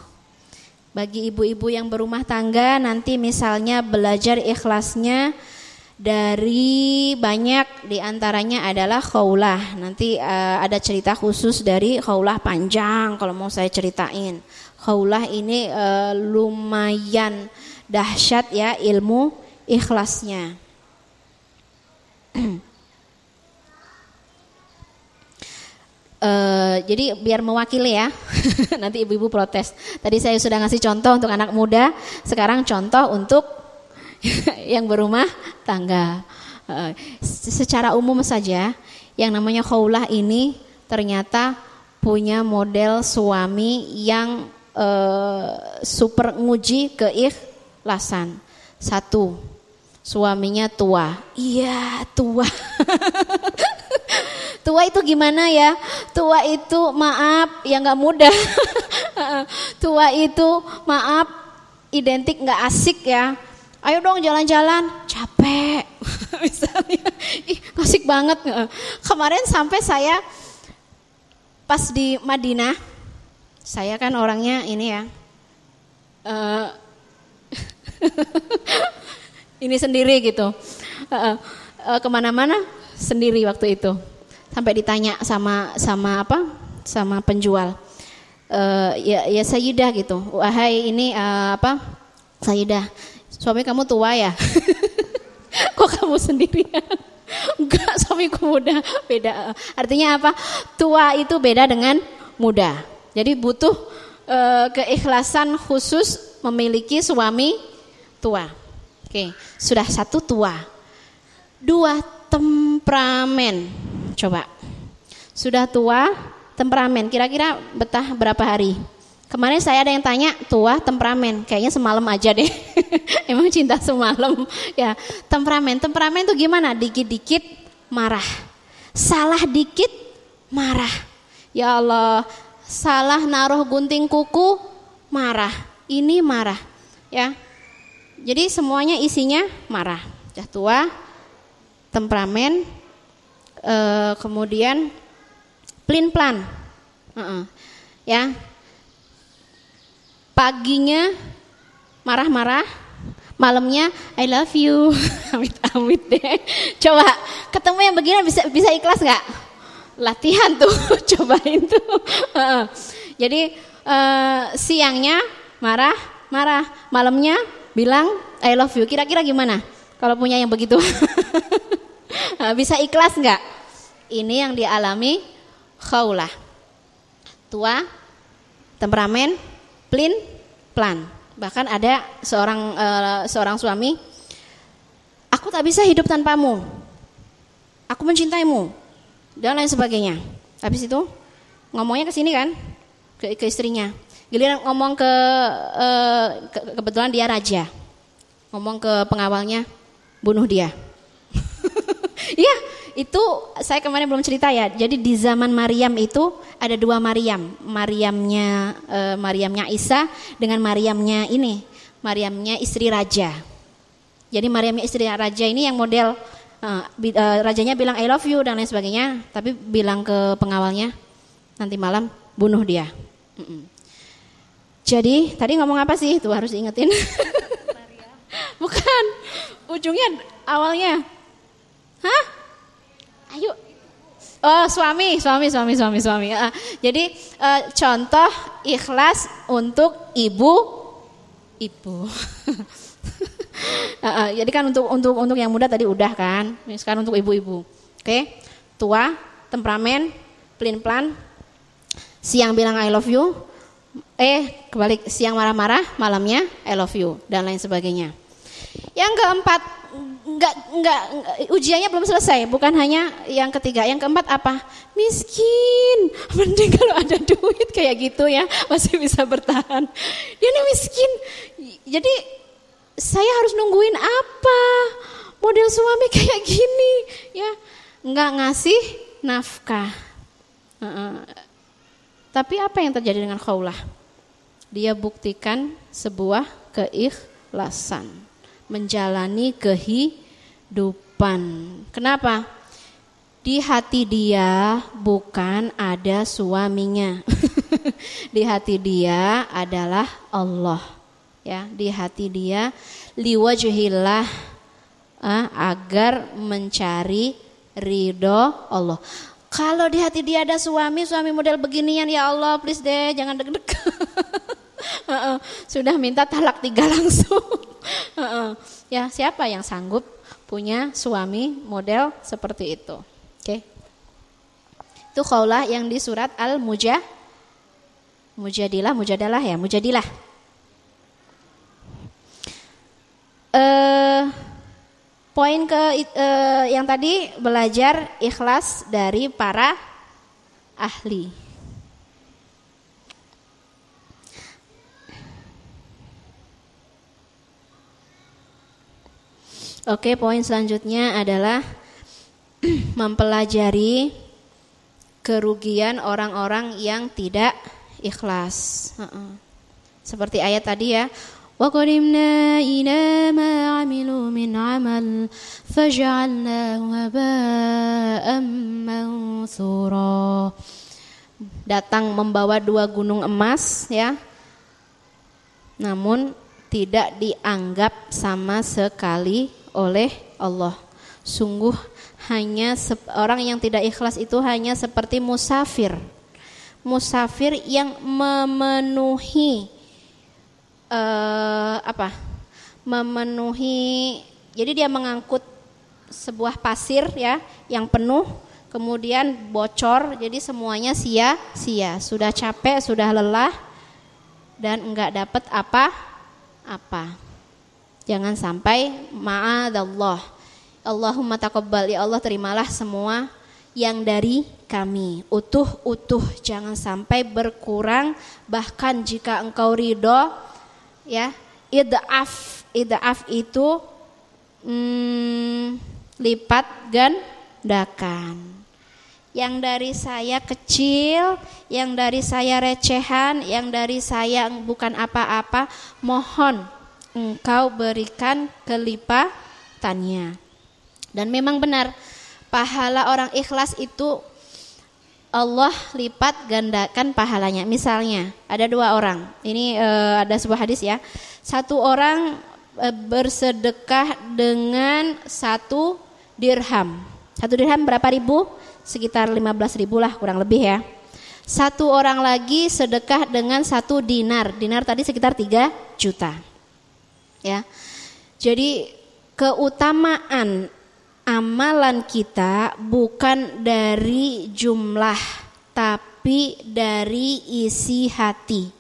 Bagi ibu-ibu yang berumah tangga nanti misalnya belajar ikhlasnya dari banyak di antaranya adalah khaulah. Nanti uh, ada cerita khusus dari khaulah panjang kalau mau saya ceritain. Khaulah ini uh, lumayan dahsyat ya ilmu ikhlasnya. Uh, jadi biar mewakili ya, nanti ibu-ibu protes. Tadi saya sudah ngasih contoh untuk anak muda, sekarang contoh untuk yang berumah tangga. Uh, secara umum saja, yang namanya khaulah ini ternyata punya model suami yang uh, super nguji keikhlasan. Satu, suaminya tua. Iya, tua. Tua itu gimana ya? Tua itu maaf ya nggak mudah. Tua itu maaf identik nggak asik ya. Ayo dong jalan-jalan, capek. Misalnya, ih asik banget. Kemarin sampai saya pas di Madinah, saya kan orangnya ini ya. Uh, ini sendiri gitu. Uh, uh, ke mana-mana sendiri waktu itu. Sampai ditanya sama sama apa? Sama penjual. Uh, ya ya Sayyidah gitu. Wahai ini uh, apa? Sayyidah suami kamu tua ya? Kok kamu sendirian? Enggak suamiku muda. Beda. Artinya apa? Tua itu beda dengan muda. Jadi butuh uh, keikhlasan khusus memiliki suami tua. Oke sudah satu tua. Dua temperamen. Coba. Sudah tua, temperamen. Kira-kira betah berapa hari? Kemarin saya ada yang tanya, tua temperamen. Kayaknya semalam aja deh. Emang cinta semalam. Ya, temperamen. Temperamen itu gimana? Dikit-dikit marah. Salah dikit marah. Ya Allah, salah naruh gunting kuku marah. Ini marah. Ya. Jadi semuanya isinya marah. Sudah tua, temperamen, uh, kemudian plin plan, uh -uh. ya paginya marah-marah, malamnya I love you, amit-amit deh. Coba ketemu yang begini bisa bisa ikhlas nggak? Latihan tuh, cobain tuh. Uh -uh. Jadi uh, siangnya marah, marah, malamnya bilang I love you. Kira-kira gimana? Kalau punya yang begitu, bisa ikhlas nggak? Ini yang dialami khaulah. Tua, temperamen, plin, plan. Bahkan ada seorang uh, seorang suami, aku tak bisa hidup tanpamu. Aku mencintaimu dan lain sebagainya. Habis itu ngomongnya ke sini kan, ke, ke istrinya. Giliran ngomong ke, uh, ke kebetulan dia raja. Ngomong ke pengawalnya, bunuh dia. Iya, itu saya kemarin belum cerita ya. Jadi di zaman Maryam itu ada dua Maryam, Maryamnya uh, Maryamnya Isa dengan Maryamnya ini, Maryamnya istri raja. Jadi Maryamnya istri raja ini yang model uh, uh, rajanya bilang I love you dan lain sebagainya, tapi bilang ke pengawalnya nanti malam bunuh dia. Mm -mm. Jadi tadi ngomong apa sih? Tuh harus diingetin. Bukan. Ujungnya awalnya. Hah? Ayo. Oh, suami, suami, suami, suami, suami. Uh, jadi uh, contoh ikhlas untuk ibu ibu. uh, uh, jadi kan untuk untuk untuk yang muda tadi udah kan. Sekarang untuk ibu-ibu. Oke. Okay? Tua, temperamen, pelin-pelan. Siang bilang I love you. Eh, kebalik siang marah-marah, malamnya I love you dan lain sebagainya. Yang keempat, enggak, enggak, ujiannya belum selesai, bukan hanya yang ketiga. Yang keempat apa? Miskin. Mending kalau ada duit kayak gitu ya, masih bisa bertahan. Dia ini miskin. Jadi saya harus nungguin apa? Model suami kayak gini, ya. Enggak ngasih nafkah. Uh -uh. Tapi apa yang terjadi dengan khaulah? Dia buktikan sebuah keikhlasan menjalani kehidupan. Kenapa? Di hati dia bukan ada suaminya. di hati dia adalah Allah. Ya, di hati dia liwajhillah ah, agar mencari ridho Allah. Kalau di hati dia ada suami, suami model beginian ya Allah, please deh jangan deg-deg. Sudah minta talak tiga langsung. ya siapa yang sanggup punya suami model seperti itu? Oke. Okay. Itu kaulah yang di surat Al-Mujah Mujadilah, Mujadalah ya, Mujadilah. Uh, poin ke uh, yang tadi belajar ikhlas dari para ahli. Oke, poin selanjutnya adalah mempelajari kerugian orang-orang yang tidak ikhlas. Seperti ayat tadi ya, qadimna ila ma 'amilu min 'amal faj'alnahu haba'an mansura. Datang membawa dua gunung emas ya. Namun tidak dianggap sama sekali oleh Allah. Sungguh hanya orang yang tidak ikhlas itu hanya seperti musafir. Musafir yang memenuhi uh, apa? Memenuhi jadi dia mengangkut sebuah pasir ya yang penuh kemudian bocor jadi semuanya sia-sia sudah capek sudah lelah dan enggak dapat apa-apa Jangan sampai ma'adallah. Allahumma taqabbal. Ya Allah terimalah semua yang dari kami. Utuh-utuh. Jangan sampai berkurang. Bahkan jika engkau ridho ya idaf. Idaf itu hmm, lipat gandakan. Yang dari saya kecil, yang dari saya recehan, yang dari saya bukan apa-apa, mohon engkau berikan kelipatannya. Dan memang benar, pahala orang ikhlas itu Allah lipat gandakan pahalanya. Misalnya, ada dua orang. Ini e, ada sebuah hadis ya. Satu orang e, bersedekah dengan satu dirham. Satu dirham berapa ribu? Sekitar 15 ribu lah kurang lebih ya. Satu orang lagi sedekah dengan satu dinar. Dinar tadi sekitar 3 juta ya. Jadi keutamaan amalan kita bukan dari jumlah tapi dari isi hati.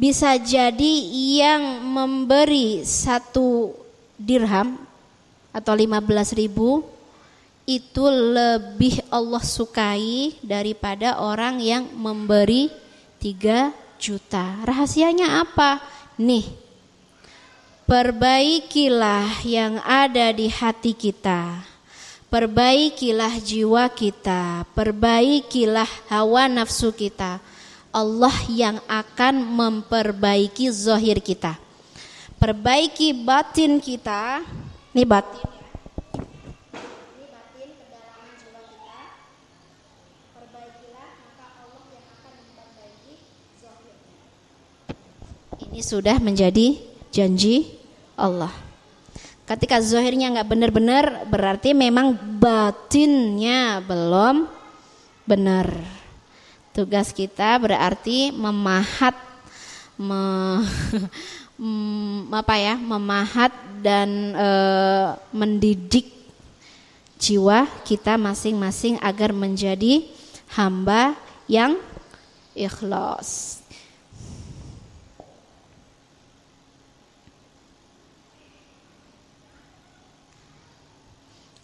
Bisa jadi yang memberi satu dirham atau 15 ribu itu lebih Allah sukai daripada orang yang memberi 3 juta. Rahasianya apa? Nih, Perbaikilah yang ada di hati kita. Perbaikilah jiwa kita, perbaikilah hawa nafsu kita. Allah yang akan memperbaiki zohir kita. Perbaiki batin kita. Ini batin Ini sudah menjadi janji Allah. Ketika zohirnya nggak benar-benar, berarti memang batinnya belum benar. Tugas kita berarti memahat, me, apa ya, memahat dan e, mendidik jiwa kita masing-masing agar menjadi hamba yang ikhlas.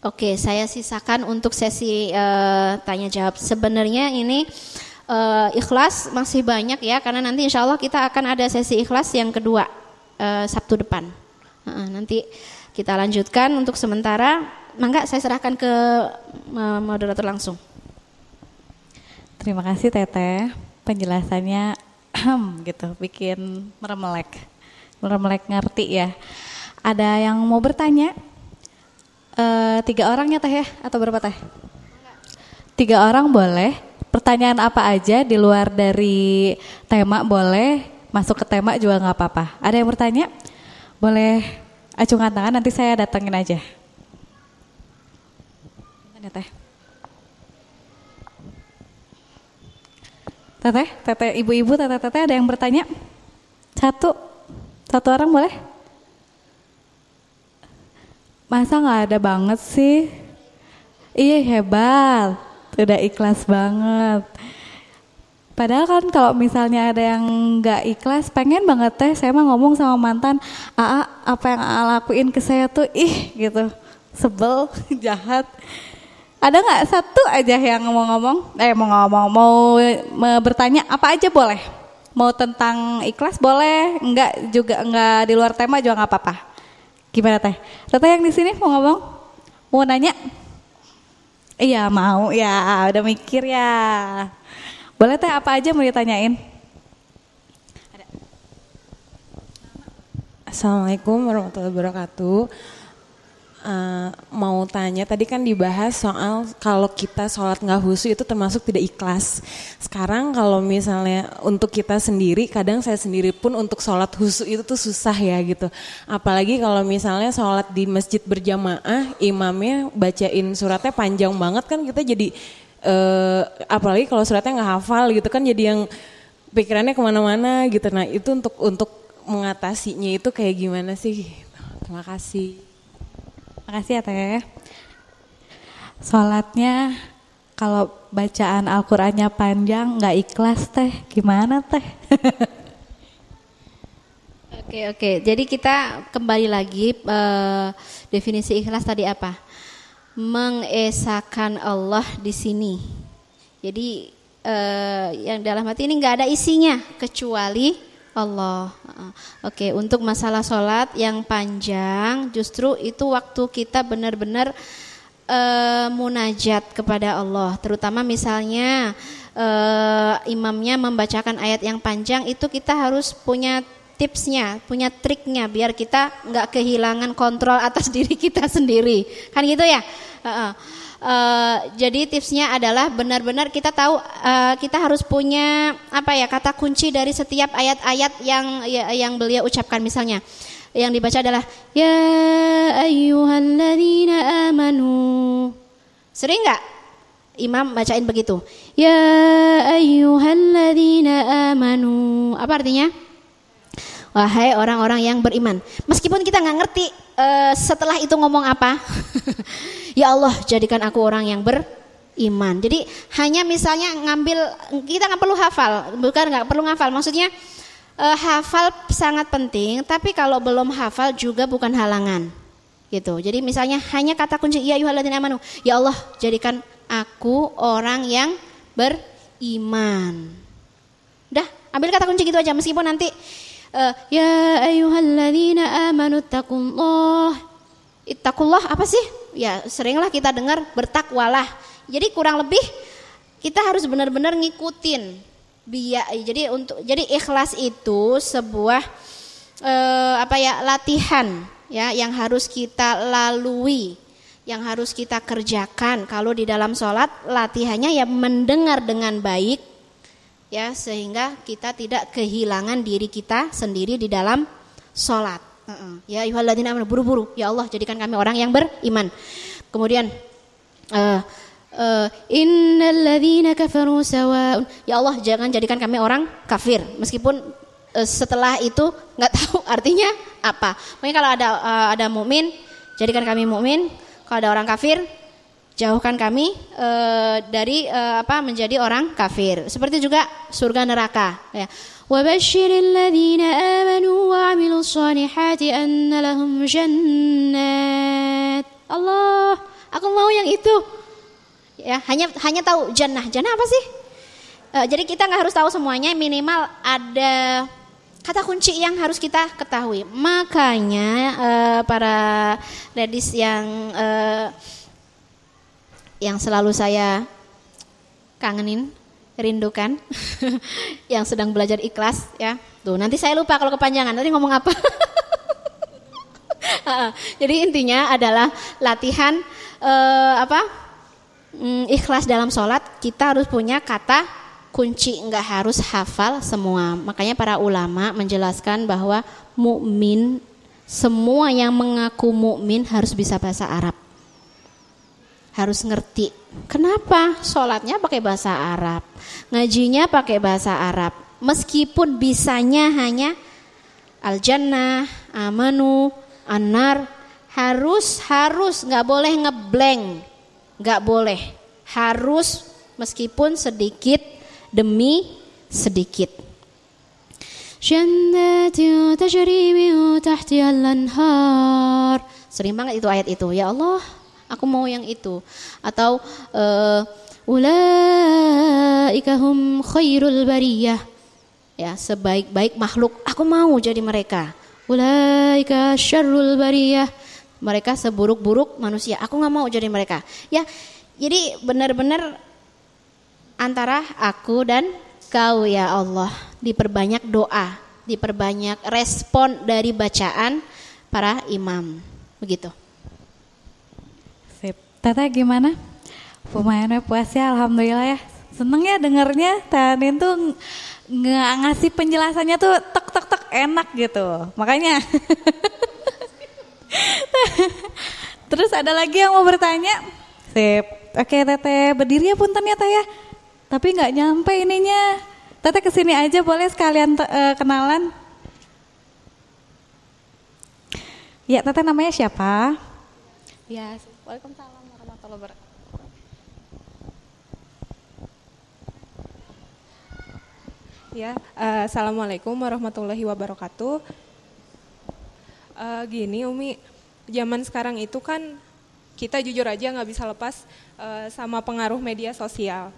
Oke, saya sisakan untuk sesi uh, tanya jawab. Sebenarnya ini uh, ikhlas masih banyak ya, karena nanti insya Allah kita akan ada sesi ikhlas yang kedua uh, Sabtu depan. Uh, nanti kita lanjutkan untuk sementara. Mangga saya serahkan ke uh, moderator langsung. Terima kasih Teteh, penjelasannya gitu, bikin meremelek, meremelek ngerti ya. Ada yang mau bertanya? Uh, tiga orang ya teh ya atau berapa teh? Tiga orang boleh. Pertanyaan apa aja di luar dari tema boleh. Masuk ke tema juga nggak apa-apa. Ada yang bertanya? Boleh acungkan tangan nanti saya datengin aja. Mana teh? Teteh, teteh, ibu-ibu, teteh-teteh ada yang bertanya? Satu, satu orang boleh? Masa nggak ada banget sih? Iya hebat, udah ikhlas banget. Padahal kan kalau misalnya ada yang nggak ikhlas, pengen banget teh saya mah ngomong sama mantan, Aa apa yang Aa lakuin ke saya tuh ih gitu, sebel, jahat. Ada nggak satu aja yang mau ngomong, eh mau ngomong, mau, mau bertanya apa aja boleh. Mau tentang ikhlas boleh, enggak juga enggak di luar tema juga nggak apa-apa. Gimana teh? Teteh yang di sini mau ngomong? Mau nanya? Iya mau ya, udah mikir ya. Boleh teh apa aja mau ditanyain? Assalamualaikum warahmatullahi wabarakatuh uh, mau tanya tadi kan dibahas soal kalau kita sholat nggak husu itu termasuk tidak ikhlas. Sekarang kalau misalnya untuk kita sendiri, kadang saya sendiri pun untuk sholat husu itu tuh susah ya gitu. Apalagi kalau misalnya sholat di masjid berjamaah, imamnya bacain suratnya panjang banget kan kita jadi uh, apalagi kalau suratnya nggak hafal gitu kan jadi yang pikirannya ke mana-mana gitu. Nah itu untuk untuk mengatasinya itu kayak gimana sih? Terima kasih. Makasih ya Teh. Sholatnya kalau bacaan Al-Qur'annya panjang nggak ikhlas Teh, gimana Teh? Oke oke, jadi kita kembali lagi uh, definisi ikhlas tadi apa? Mengesahkan Allah di sini. Jadi uh, yang dalam hati ini nggak ada isinya kecuali Allah. Oke, untuk masalah sholat yang panjang, justru itu waktu kita benar-benar uh, munajat kepada Allah. Terutama misalnya uh, imamnya membacakan ayat yang panjang, itu kita harus punya tipsnya, punya triknya biar kita nggak kehilangan kontrol atas diri kita sendiri. Kan gitu ya? -uh. Uh, jadi tipsnya adalah benar-benar kita tahu uh, kita harus punya apa ya kata kunci dari setiap ayat-ayat yang ya, yang beliau ucapkan. Misalnya yang dibaca adalah ya ayyuhalladzina amanu. Sering nggak imam bacain begitu? Ya ayyuhalladzina amanu. Apa artinya? Wahai orang-orang yang beriman. Meskipun kita nggak ngerti uh, setelah itu ngomong apa. ya Allah, jadikan aku orang yang beriman. Jadi hanya misalnya ngambil kita nggak perlu hafal, bukan nggak perlu ngafal. Maksudnya uh, hafal sangat penting, tapi kalau belum hafal juga bukan halangan. Gitu. Jadi misalnya hanya kata kunci ya yuhaladina amanu. Ya Allah, jadikan aku orang yang beriman. Udah, ambil kata kunci gitu aja meskipun nanti uh, ya ayyuhalladzina amanu taqullah. Ittaqullah apa sih? ya seringlah kita dengar bertakwalah. Jadi kurang lebih kita harus benar-benar ngikutin biar jadi untuk jadi ikhlas itu sebuah eh, apa ya latihan ya yang harus kita lalui yang harus kita kerjakan kalau di dalam sholat latihannya ya mendengar dengan baik ya sehingga kita tidak kehilangan diri kita sendiri di dalam sholat. Ya ayyuhalladzina amanu buru-buru. Ya Allah jadikan kami orang yang beriman. Kemudian uh, uh, innalladzina kafaru sawaun. Ya Allah jangan jadikan kami orang kafir. Meskipun uh, setelah itu nggak tahu artinya apa. Makanya kalau ada uh, ada mukmin jadikan kami mukmin. Kalau ada orang kafir, jauhkan kami e, dari e, apa menjadi orang kafir. Seperti juga surga neraka ya. وبشر الذين آمنوا وعملوا الصالحات أن لهم جنات Allah aku mau yang itu ya hanya hanya tahu jannah jannah apa sih e, jadi kita nggak harus tahu semuanya minimal ada kata kunci yang harus kita ketahui. Makanya uh, para ladies yang uh, yang selalu saya kangenin, rindukan, yang sedang belajar ikhlas ya. Tuh, nanti saya lupa kalau kepanjangan. Nanti ngomong apa? Jadi intinya adalah latihan uh, apa? Mm, ikhlas dalam sholat kita harus punya kata kunci nggak harus hafal semua. Makanya para ulama menjelaskan bahwa mukmin semua yang mengaku mukmin harus bisa bahasa Arab. Harus ngerti. Kenapa? Sholatnya pakai bahasa Arab. Ngajinya pakai bahasa Arab. Meskipun bisanya hanya al-jannah, amanu, anar, harus harus nggak boleh ngeblank, nggak boleh, harus meskipun sedikit demi sedikit. Sering banget itu ayat itu. Ya Allah, aku mau yang itu. Atau uh, ulaika hum khairul bariyah. Ya, sebaik-baik makhluk aku mau jadi mereka. Ulaika syarrul bariyah. Mereka seburuk-buruk manusia. Aku nggak mau jadi mereka. Ya, jadi benar-benar antara aku dan kau ya Allah. Diperbanyak doa, diperbanyak respon dari bacaan para imam. Begitu. Tata gimana? Pemainnya puas ya, alhamdulillah ya. Seneng ya dengernya Tanin tuh nggak ngasih penjelasannya tuh tek tek tek enak gitu. Makanya. Terus ada lagi yang mau bertanya? Sip. Oke Tete, berdiri ya punten ya Teh ya. Tapi nggak nyampe ininya. Tete ke sini aja boleh sekalian uh, kenalan. Ya, Tete namanya siapa? Ya, Waalaikumsalam warahmatullahi wabarakatuh. Ya, uh, assalamualaikum warahmatullahi wabarakatuh. Uh, gini, Umi, zaman sekarang itu kan kita jujur aja nggak bisa lepas uh, sama pengaruh media sosial.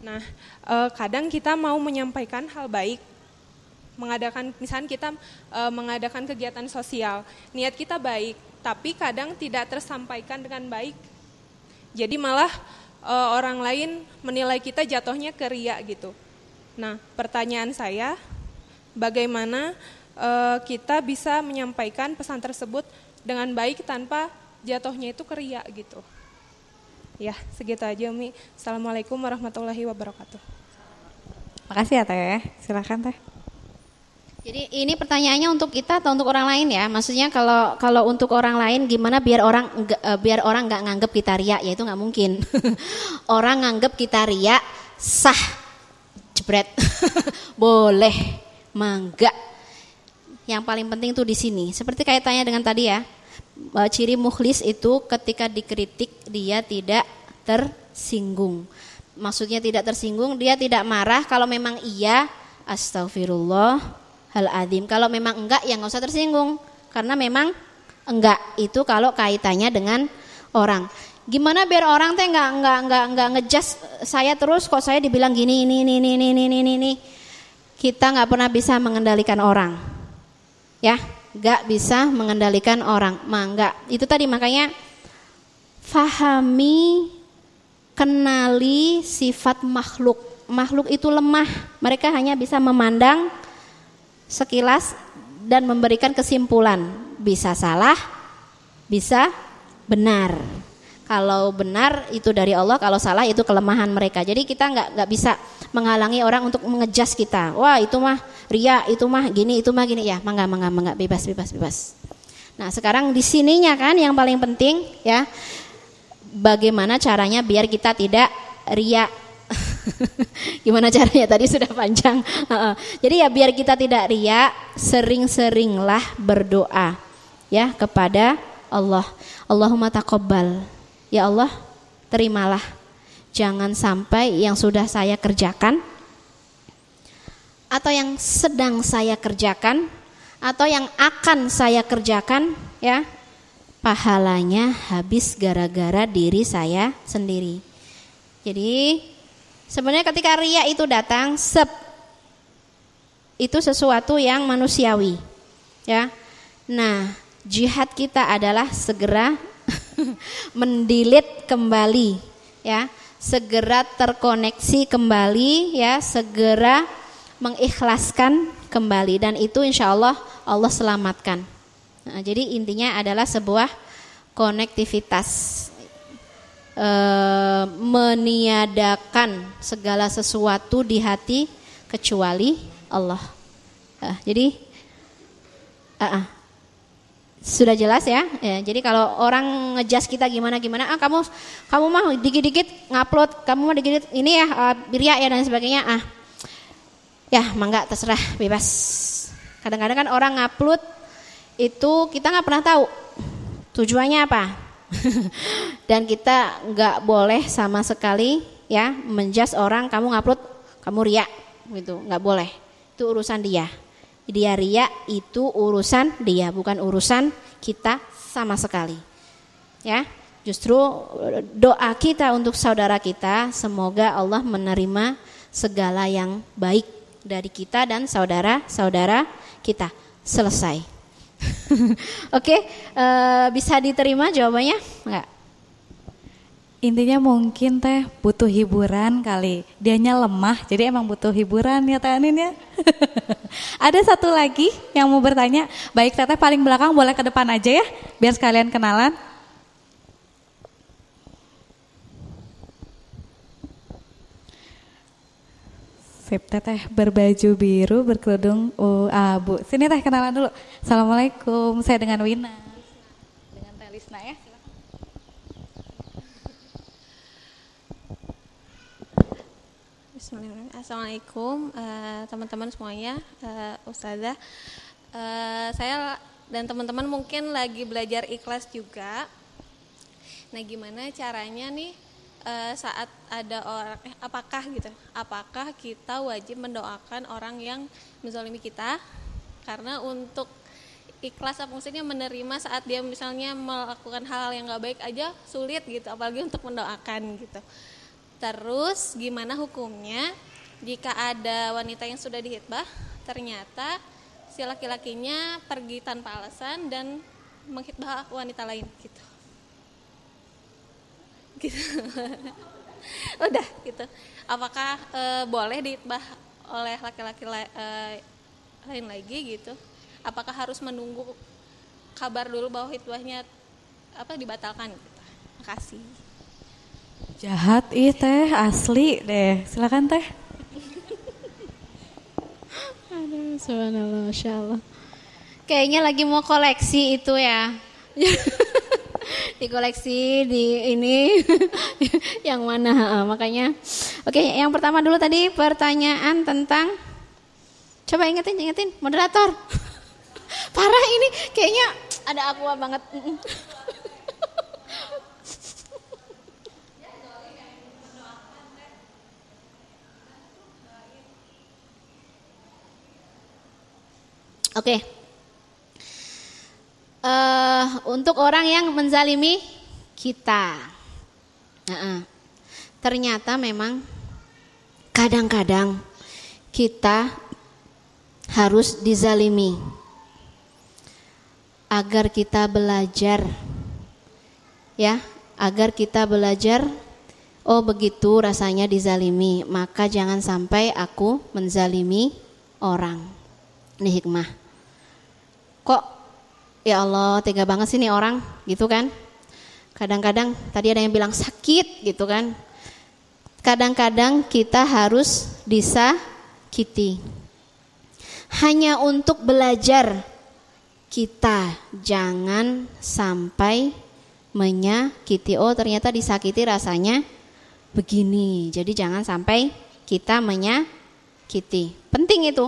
Nah, eh, kadang kita mau menyampaikan hal baik, mengadakan misalnya kita eh, mengadakan kegiatan sosial, niat kita baik, tapi kadang tidak tersampaikan dengan baik. Jadi malah eh, orang lain menilai kita jatuhnya ke ria gitu. Nah, pertanyaan saya, bagaimana kita bisa menyampaikan pesan tersebut dengan baik tanpa jatuhnya itu ke ria gitu? Ya, segitu aja Umi. Assalamualaikum warahmatullahi wabarakatuh. Makasih ya Teh. Silakan Teh. Jadi ini pertanyaannya untuk kita atau untuk orang lain ya? Maksudnya kalau kalau untuk orang lain gimana biar orang uh, biar orang nggak nganggep kita ria? Ya itu nggak mungkin. orang nganggep kita ria sah, jebret, boleh, mangga. Yang paling penting tuh di sini. Seperti kaitannya dengan tadi ya, Eh, ciri mukhlis itu ketika dikritik dia tidak tersinggung. Maksudnya tidak tersinggung, dia tidak marah kalau memang iya astagfirullah hal adim. Kalau memang enggak ya nggak usah tersinggung karena memang enggak itu kalau kaitannya dengan orang. Gimana biar orang teh enggak enggak enggak enggak ngejas saya terus kok saya dibilang gini ini ini ini ini ini ini. Kita nggak pernah bisa mengendalikan orang. Ya, Gak bisa mengendalikan orang. Mangga. Itu tadi makanya fahami, kenali sifat makhluk. Makhluk itu lemah. Mereka hanya bisa memandang sekilas dan memberikan kesimpulan. Bisa salah, bisa benar. Kalau benar itu dari Allah, kalau salah itu kelemahan mereka. Jadi kita nggak nggak bisa menghalangi orang untuk mengejas kita. Wah itu mah ria, itu mah gini, itu mah gini ya. Mangga, mangga, mangga, bebas, bebas, bebas. Nah sekarang di sininya kan yang paling penting ya, bagaimana caranya biar kita tidak ria. Gimana caranya tadi sudah panjang. Jadi ya biar kita tidak ria, sering-seringlah berdoa ya kepada Allah. Allahumma taqabbal Ya Allah, terimalah. Jangan sampai yang sudah saya kerjakan atau yang sedang saya kerjakan atau yang akan saya kerjakan ya pahalanya habis gara-gara diri saya sendiri. Jadi sebenarnya ketika ria itu datang sep itu sesuatu yang manusiawi ya. Nah, jihad kita adalah segera mendilit kembali ya. Segera terkoneksi kembali ya. Segera mengikhlaskan kembali. Dan itu insya Allah Allah selamatkan. Nah, jadi intinya adalah sebuah konektivitas. E, meniadakan segala sesuatu di hati kecuali Allah. Uh, jadi uh, uh, sudah jelas ya. ya jadi kalau orang ngejas kita gimana gimana, ah kamu kamu mah dikit-dikit ngupload, kamu mah dikit-dikit ini ya uh, birya ya dan sebagainya. Ah, ya mangga terserah bebas. Kadang-kadang kan orang ngupload itu kita nggak pernah tahu tujuannya apa. dan kita nggak boleh sama sekali ya menjas orang kamu ngupload kamu riak gitu nggak boleh itu urusan dia dia ria itu urusan dia bukan urusan kita sama sekali. Ya, justru doa kita untuk saudara kita semoga Allah menerima segala yang baik dari kita dan saudara-saudara kita. Selesai. Oke, okay, eh, bisa diterima jawabannya? Enggak. Intinya mungkin teh butuh hiburan kali. Dianya lemah, jadi emang butuh hiburan ya Teh Anin ya. Ada satu lagi yang mau bertanya. Baik Teteh paling belakang boleh ke depan aja ya, biar sekalian kenalan. Sip teteh berbaju biru berkerudung uh, abu. Sini teh kenalan dulu. Assalamualaikum, saya dengan Wina. Dengan Teh Lisna ya. Bismillahirrahmanirrahim. Assalamualaikum uh, teman-teman semuanya, uh, Ustazah. Uh, saya dan teman-teman mungkin lagi belajar ikhlas juga. Nah, gimana caranya nih uh, saat ada orang, eh, apakah gitu? Apakah kita wajib mendoakan orang yang menzalimi kita? Karena untuk ikhlas apa maksudnya menerima saat dia misalnya melakukan hal, -hal yang nggak baik aja sulit gitu, apalagi untuk mendoakan gitu. Terus gimana hukumnya jika ada wanita yang sudah dihitbah ternyata si laki-lakinya pergi tanpa alasan dan menghitbah wanita lain gitu. Gitu. Udah gitu. Apakah e, boleh dihitbah oleh laki-laki e, lain lagi gitu? Apakah harus menunggu kabar dulu bahwa hitbahnya apa dibatalkan gitu? Makasih. Jahat ih teh asli deh. Silakan teh. Aduh, subhanallah, masya Allah. Kayaknya lagi mau koleksi itu ya. di koleksi di ini. Yang mana? Makanya. Oke yang pertama dulu tadi pertanyaan tentang coba ingetin ingetin moderator. Parah ini kayaknya ada aqua banget Oke. Okay. Uh, eh, untuk orang yang menzalimi kita, uh -uh. ternyata memang kadang-kadang kita harus dizalimi. agar kita belajar ya, agar kita belajar oh begitu rasanya dizalimi, maka jangan sampai aku menzalimi orang. Ini hikmah. Ya Allah tega banget sih nih orang gitu kan? Kadang-kadang tadi ada yang bilang sakit gitu kan. Kadang-kadang kita harus disakiti. Hanya untuk belajar kita jangan sampai menyakiti. Oh, ternyata disakiti rasanya begini. Jadi jangan sampai kita menyakiti. Penting itu.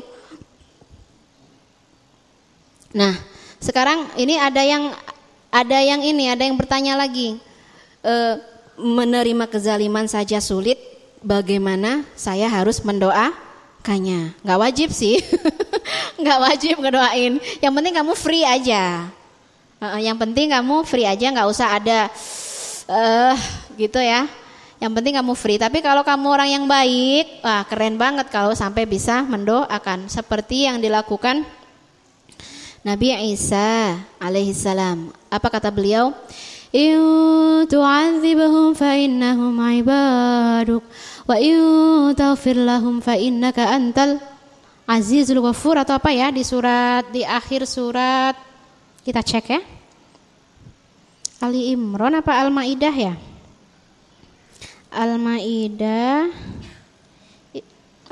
Nah, sekarang ini ada yang ada yang ini, ada yang bertanya lagi. E, menerima kezaliman saja sulit, bagaimana saya harus mendoakannya? Gak wajib sih, gak wajib ngedoain. Yang penting kamu free aja. E, yang penting kamu free aja, nggak usah ada uh, gitu ya. Yang penting kamu free. Tapi kalau kamu orang yang baik, wah keren banget kalau sampai bisa mendoakan seperti yang dilakukan Nabi Isa alaihissalam. Apa kata beliau? In fa innahum ibaduk wa lahum fa innaka antal azizul ghafur atau apa ya di surat di akhir surat kita cek ya. Ali Imran apa Al-Maidah ya? Al-Maidah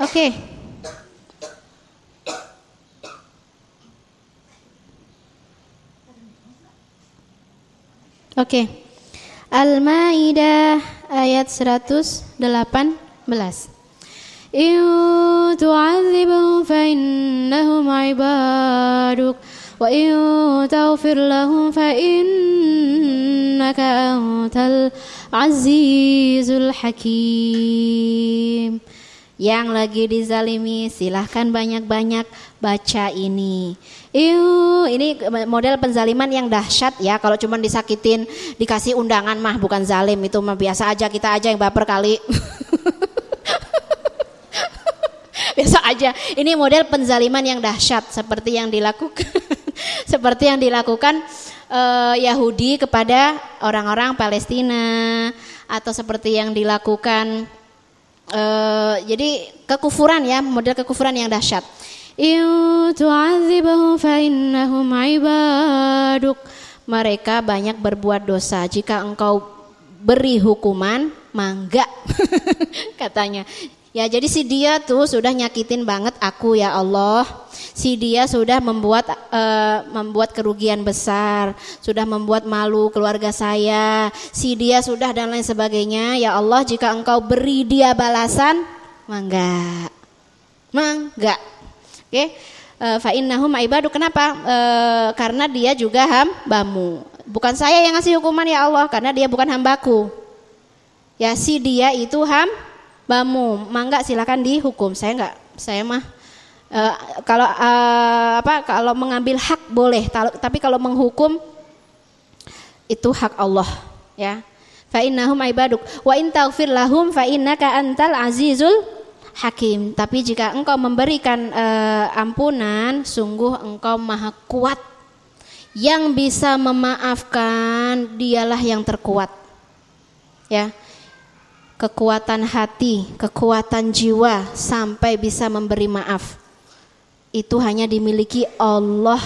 Oke, okay. Oke. Okay. Al-Maidah ayat 118. In tu'adzibhum fa innahum ibaduk wa in taghfir lahum fa innaka antal azizul hakim. Yang lagi dizalimi silahkan banyak-banyak baca ini. Iu, ini model penzaliman yang dahsyat ya. Kalau cuma disakitin, dikasih undangan mah bukan zalim itu mah biasa aja kita aja yang baper kali. biasa aja. Ini model penzaliman yang dahsyat seperti yang dilakukan seperti yang dilakukan uh, Yahudi kepada orang-orang Palestina atau seperti yang dilakukan uh, jadi kekufuran ya, model kekufuran yang dahsyat. Mereka banyak berbuat dosa. Jika engkau beri hukuman, mangga katanya. Ya jadi si dia tuh sudah nyakitin banget aku ya Allah. Si dia sudah membuat uh, membuat kerugian besar, sudah membuat malu keluarga saya. Si dia sudah dan lain sebagainya. Ya Allah jika engkau beri dia balasan, mangga. Mangga. Oke. Okay? Eh, fa innahum ibadu kenapa? Uh, karena dia juga hambamu. Bukan saya yang ngasih hukuman ya Allah karena dia bukan hambaku. Ya si dia itu ham bamu mangga silakan dihukum saya nggak saya mah uh, kalau uh, apa kalau mengambil hak boleh tapi kalau menghukum itu hak Allah ya fa innahum ibaduk wa in taghfir lahum fa innaka antal azizul hakim tapi jika engkau memberikan uh, ampunan sungguh engkau maha kuat yang bisa memaafkan dialah yang terkuat ya kekuatan hati, kekuatan jiwa sampai bisa memberi maaf. Itu hanya dimiliki Allah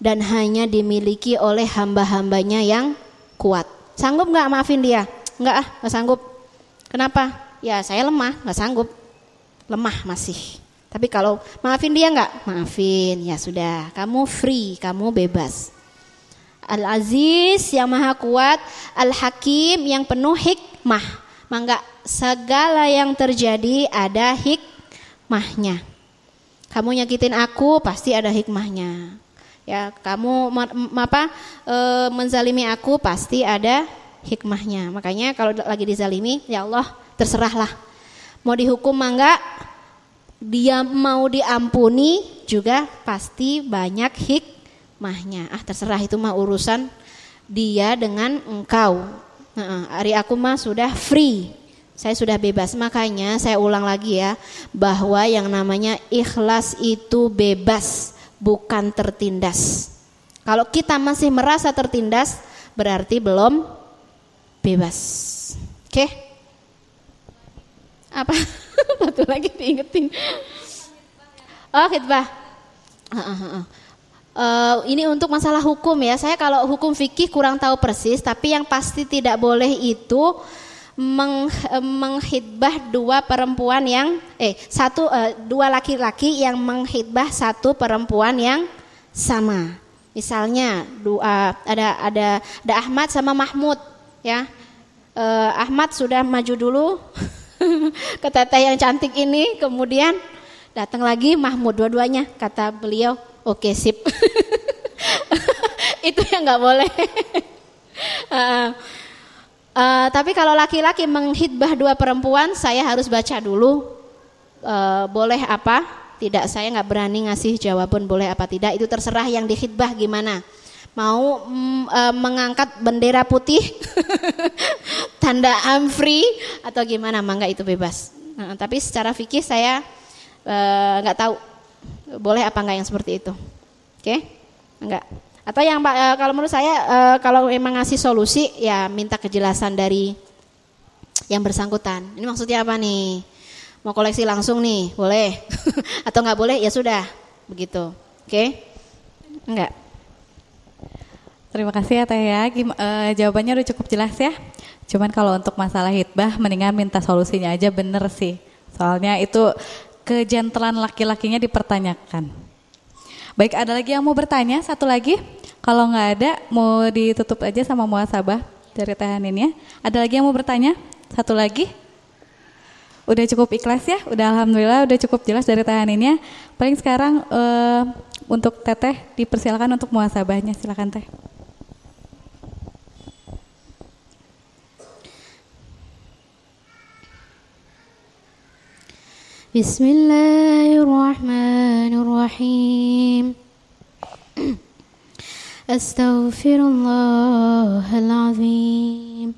dan hanya dimiliki oleh hamba-hambanya yang kuat. Sanggup nggak maafin dia? Nggak ah, nggak sanggup. Kenapa? Ya saya lemah, nggak sanggup. Lemah masih. Tapi kalau maafin dia nggak? Maafin, ya sudah. Kamu free, kamu bebas. Al-Aziz yang maha kuat, Al-Hakim yang penuh hikmah maka segala yang terjadi ada hikmahnya. Kamu nyakitin aku pasti ada hikmahnya. Ya, kamu apa e, menzalimi aku pasti ada hikmahnya. Makanya kalau lagi dizalimi, ya Allah terserahlah. Mau dihukum mangga, dia mau diampuni juga pasti banyak hikmahnya. Ah terserah itu mah urusan dia dengan engkau. Hari aku mah sudah free. Saya sudah bebas. Makanya saya ulang lagi ya bahwa yang namanya ikhlas itu bebas, bukan tertindas. Kalau kita masih merasa tertindas, berarti belum bebas. Oke? Apa? Satu lagi diingetin. Oh, khidbah. Uh, ini untuk masalah hukum ya. Saya kalau hukum fikih kurang tahu persis, tapi yang pasti tidak boleh itu meng, eh, menghidbah dua perempuan yang eh satu uh, dua laki-laki yang menghidbah satu perempuan yang sama. Misalnya dua ada ada ada Ahmad sama Mahmud ya. Uh, Ahmad sudah maju dulu ke teteh yang cantik ini, kemudian datang lagi Mahmud dua-duanya kata beliau, oke okay, sip. Itu yang nggak boleh. uh, Uh, tapi kalau laki-laki menghitbah dua perempuan, saya harus baca dulu uh, boleh apa? Tidak, saya nggak berani ngasih jawaban boleh apa tidak. Itu terserah yang dihitbah gimana. Mau mm, uh, mengangkat bendera putih, tanda I'm free atau gimana? Mangga itu bebas. Nah, tapi secara fikih saya nggak uh, tahu boleh apa nggak yang seperti itu. Oke? Okay? Enggak. Atau yang uh, kalau menurut saya uh, kalau memang ngasih solusi ya minta kejelasan dari yang bersangkutan. Ini maksudnya apa nih? Mau koleksi langsung nih, boleh? Atau nggak boleh? Ya sudah, begitu. Oke? Okay? Enggak. Terima kasih ya Teh ya. Gim, uh, jawabannya udah cukup jelas ya. Cuman kalau untuk masalah hitbah mendingan minta solusinya aja bener sih. Soalnya itu kejentelan laki-lakinya dipertanyakan. Baik, ada lagi yang mau bertanya? Satu lagi? Kalau nggak ada, mau ditutup aja sama muasabah dari ya. Ada lagi yang mau bertanya? Satu lagi? Udah cukup ikhlas ya? Udah alhamdulillah udah cukup jelas dari tahaninnya. Paling sekarang uh, untuk teteh dipersilakan untuk muasabahnya. Silakan teh. Bismillahirrahmanirrahim. أستغفر الله العظيم.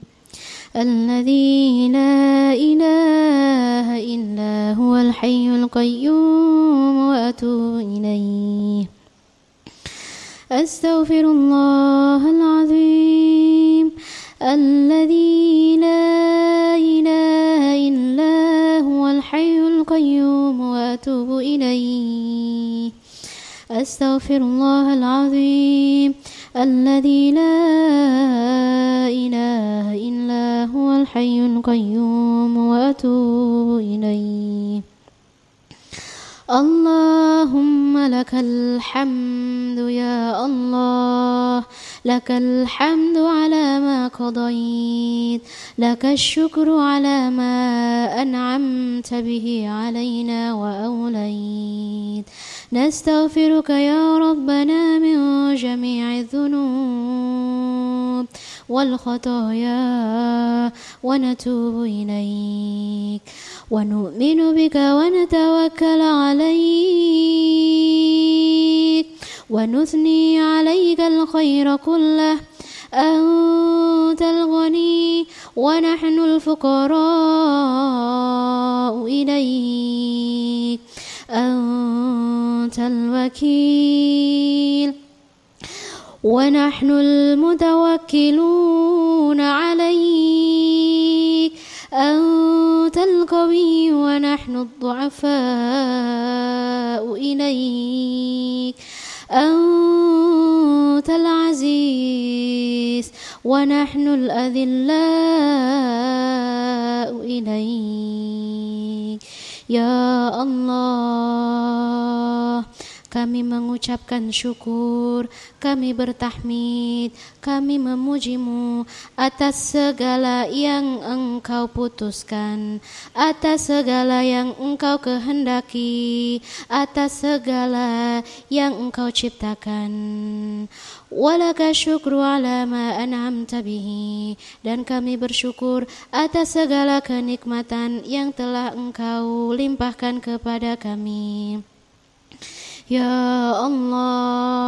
الذي لا إله إلا هو الحي القيوم وأتوب إليه. أستغفر الله العظيم. الذي لا إله الحي القيوم وأتوب إليه. أستغفر الله العظيم الذي لا إله إلا هو الحي القيوم وأتوب إليه. اللهم لك الحمد يا الله لك الحمد على ما قضيت لك الشكر على ما أنعمت به علينا وأوليت. نستغفرك يا ربنا من جميع الذنوب والخطايا ونتوب إليك. ونؤمن بك ونتوكل عليك. ونثني عليك الخير كله. أنت الغني ونحن الفقراء إليك. أنت الوكيل ونحن المتوكلون عليك. أنت القوي ونحن الضعفاء إليك. أنت العزيز ونحن الأذلاء إليك. يا الله. Kami mengucapkan syukur, kami bertahmid, kami memujimu atas segala yang engkau putuskan, atas segala yang engkau kehendaki, atas segala yang engkau ciptakan. Walaka syukru ala ma an'amta bihi dan kami bersyukur atas segala kenikmatan yang telah engkau limpahkan kepada kami. Ya Allah,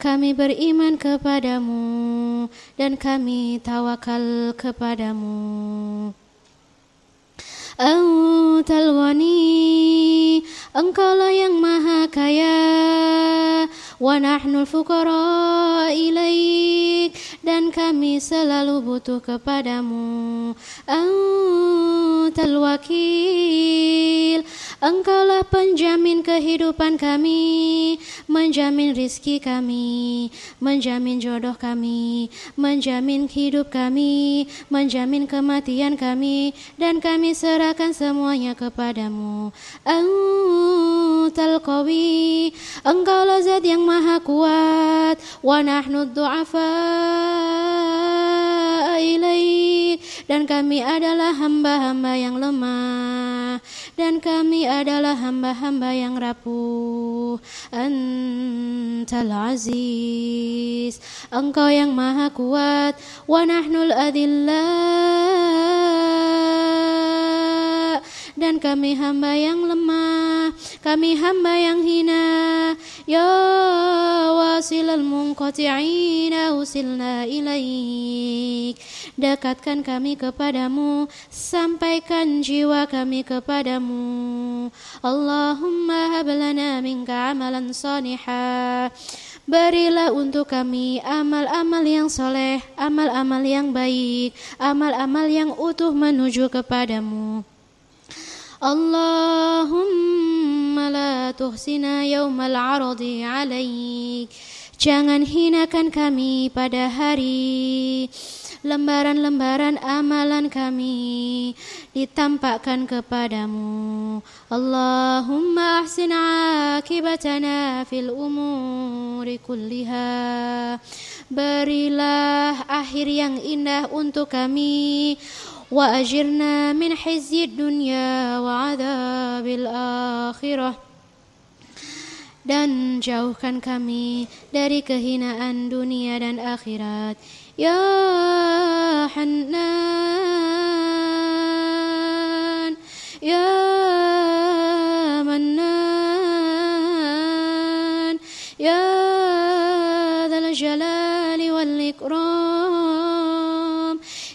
kami beriman kepadamu dan kami tawakal kepadamu. Antal ghani Engkaulah yang maha kaya wa ilaik. Dan kami selalu butuh kepadamu. Antal wakil. Engkaulah penjamin kehidupan kami, menjamin rizki kami, menjamin jodoh kami, menjamin hidup kami, menjamin kematian kami, dan kami serahkan semuanya kepadamu. Antal qawi, engkaulah zat yang maha kuat, wa nahnu du'afa ilaik, dan kami adalah hamba-hamba yang lemah dan kami adalah hamba-hamba yang rapuh. Antal Aziz, Engkau yang Maha Kuat, wa nahnul adillah dan kami hamba yang lemah, kami hamba yang hina. Ya wasilal munqati'ina usilna ilaik. Dekatkan kami kepadamu, sampaikan jiwa kami kepadamu. Allahumma hablana minka amalan salihah. Berilah untuk kami amal-amal yang soleh, amal-amal yang baik, amal-amal yang utuh menuju kepadamu. Allahumma la tuhsina yawmal aradi alaik Jangan hinakan kami pada hari lembaran-lembaran amalan kami ditampakkan kepadamu. Allahumma ahsin akibatana fil umuri kulliha. Berilah akhir yang indah untuk kami وأجرنا من حزي الدنيا وعذاب الآخرة dan jauhkan kami dari kehinaan dunia dan akhirat ya Hannan ya Mannan ya Dhal Jalali wal Ikram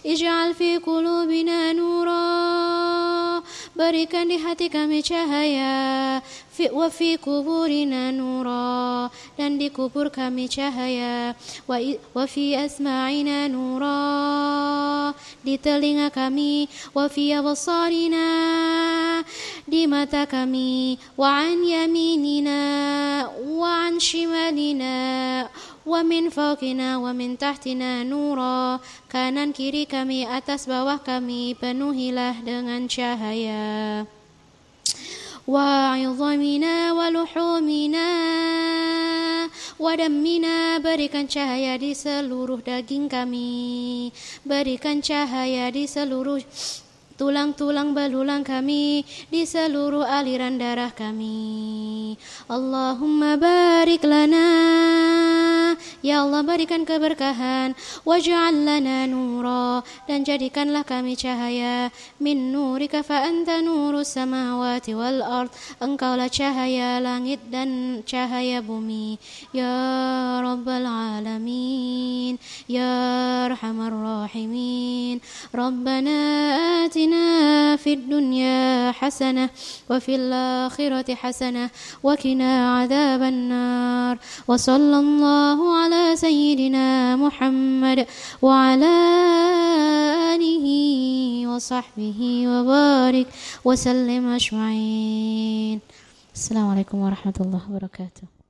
اجعل في قلوبنا نورا. باركا لهاتك مشهيا في وفي قبورنا نورا. لن لكبر كم شهيا وفي أسماعنا نورا. لتلين كمي وفي أبصارنا. لمتا كمي وعن يميننا. وعن شمالنا. Wa min fawqina wa min tahtina nura. Kanan kiri kami atas bawah kami penuhilah dengan cahaya. Luhumina. Wa dammina berikan cahaya di seluruh daging kami. Berikan cahaya di seluruh tulang-tulang belulang kami di seluruh aliran darah kami. Allahumma barik lana. Ya Allah berikan keberkahan. Waj'al lana nura. Dan jadikanlah kami cahaya. Min nurika fa anta nurus samawati wal ard. Engkaulah cahaya langit dan cahaya bumi. Ya rabbal alamin. Ya arhamar rahimin. Rabbana atina آتنا في الدنيا حسنة وفي الآخرة حسنة وكنا عذاب النار وصلى الله على سيدنا محمد وعلى آله وصحبه وبارك وسلم أجمعين. السلام عليكم ورحمة الله وبركاته.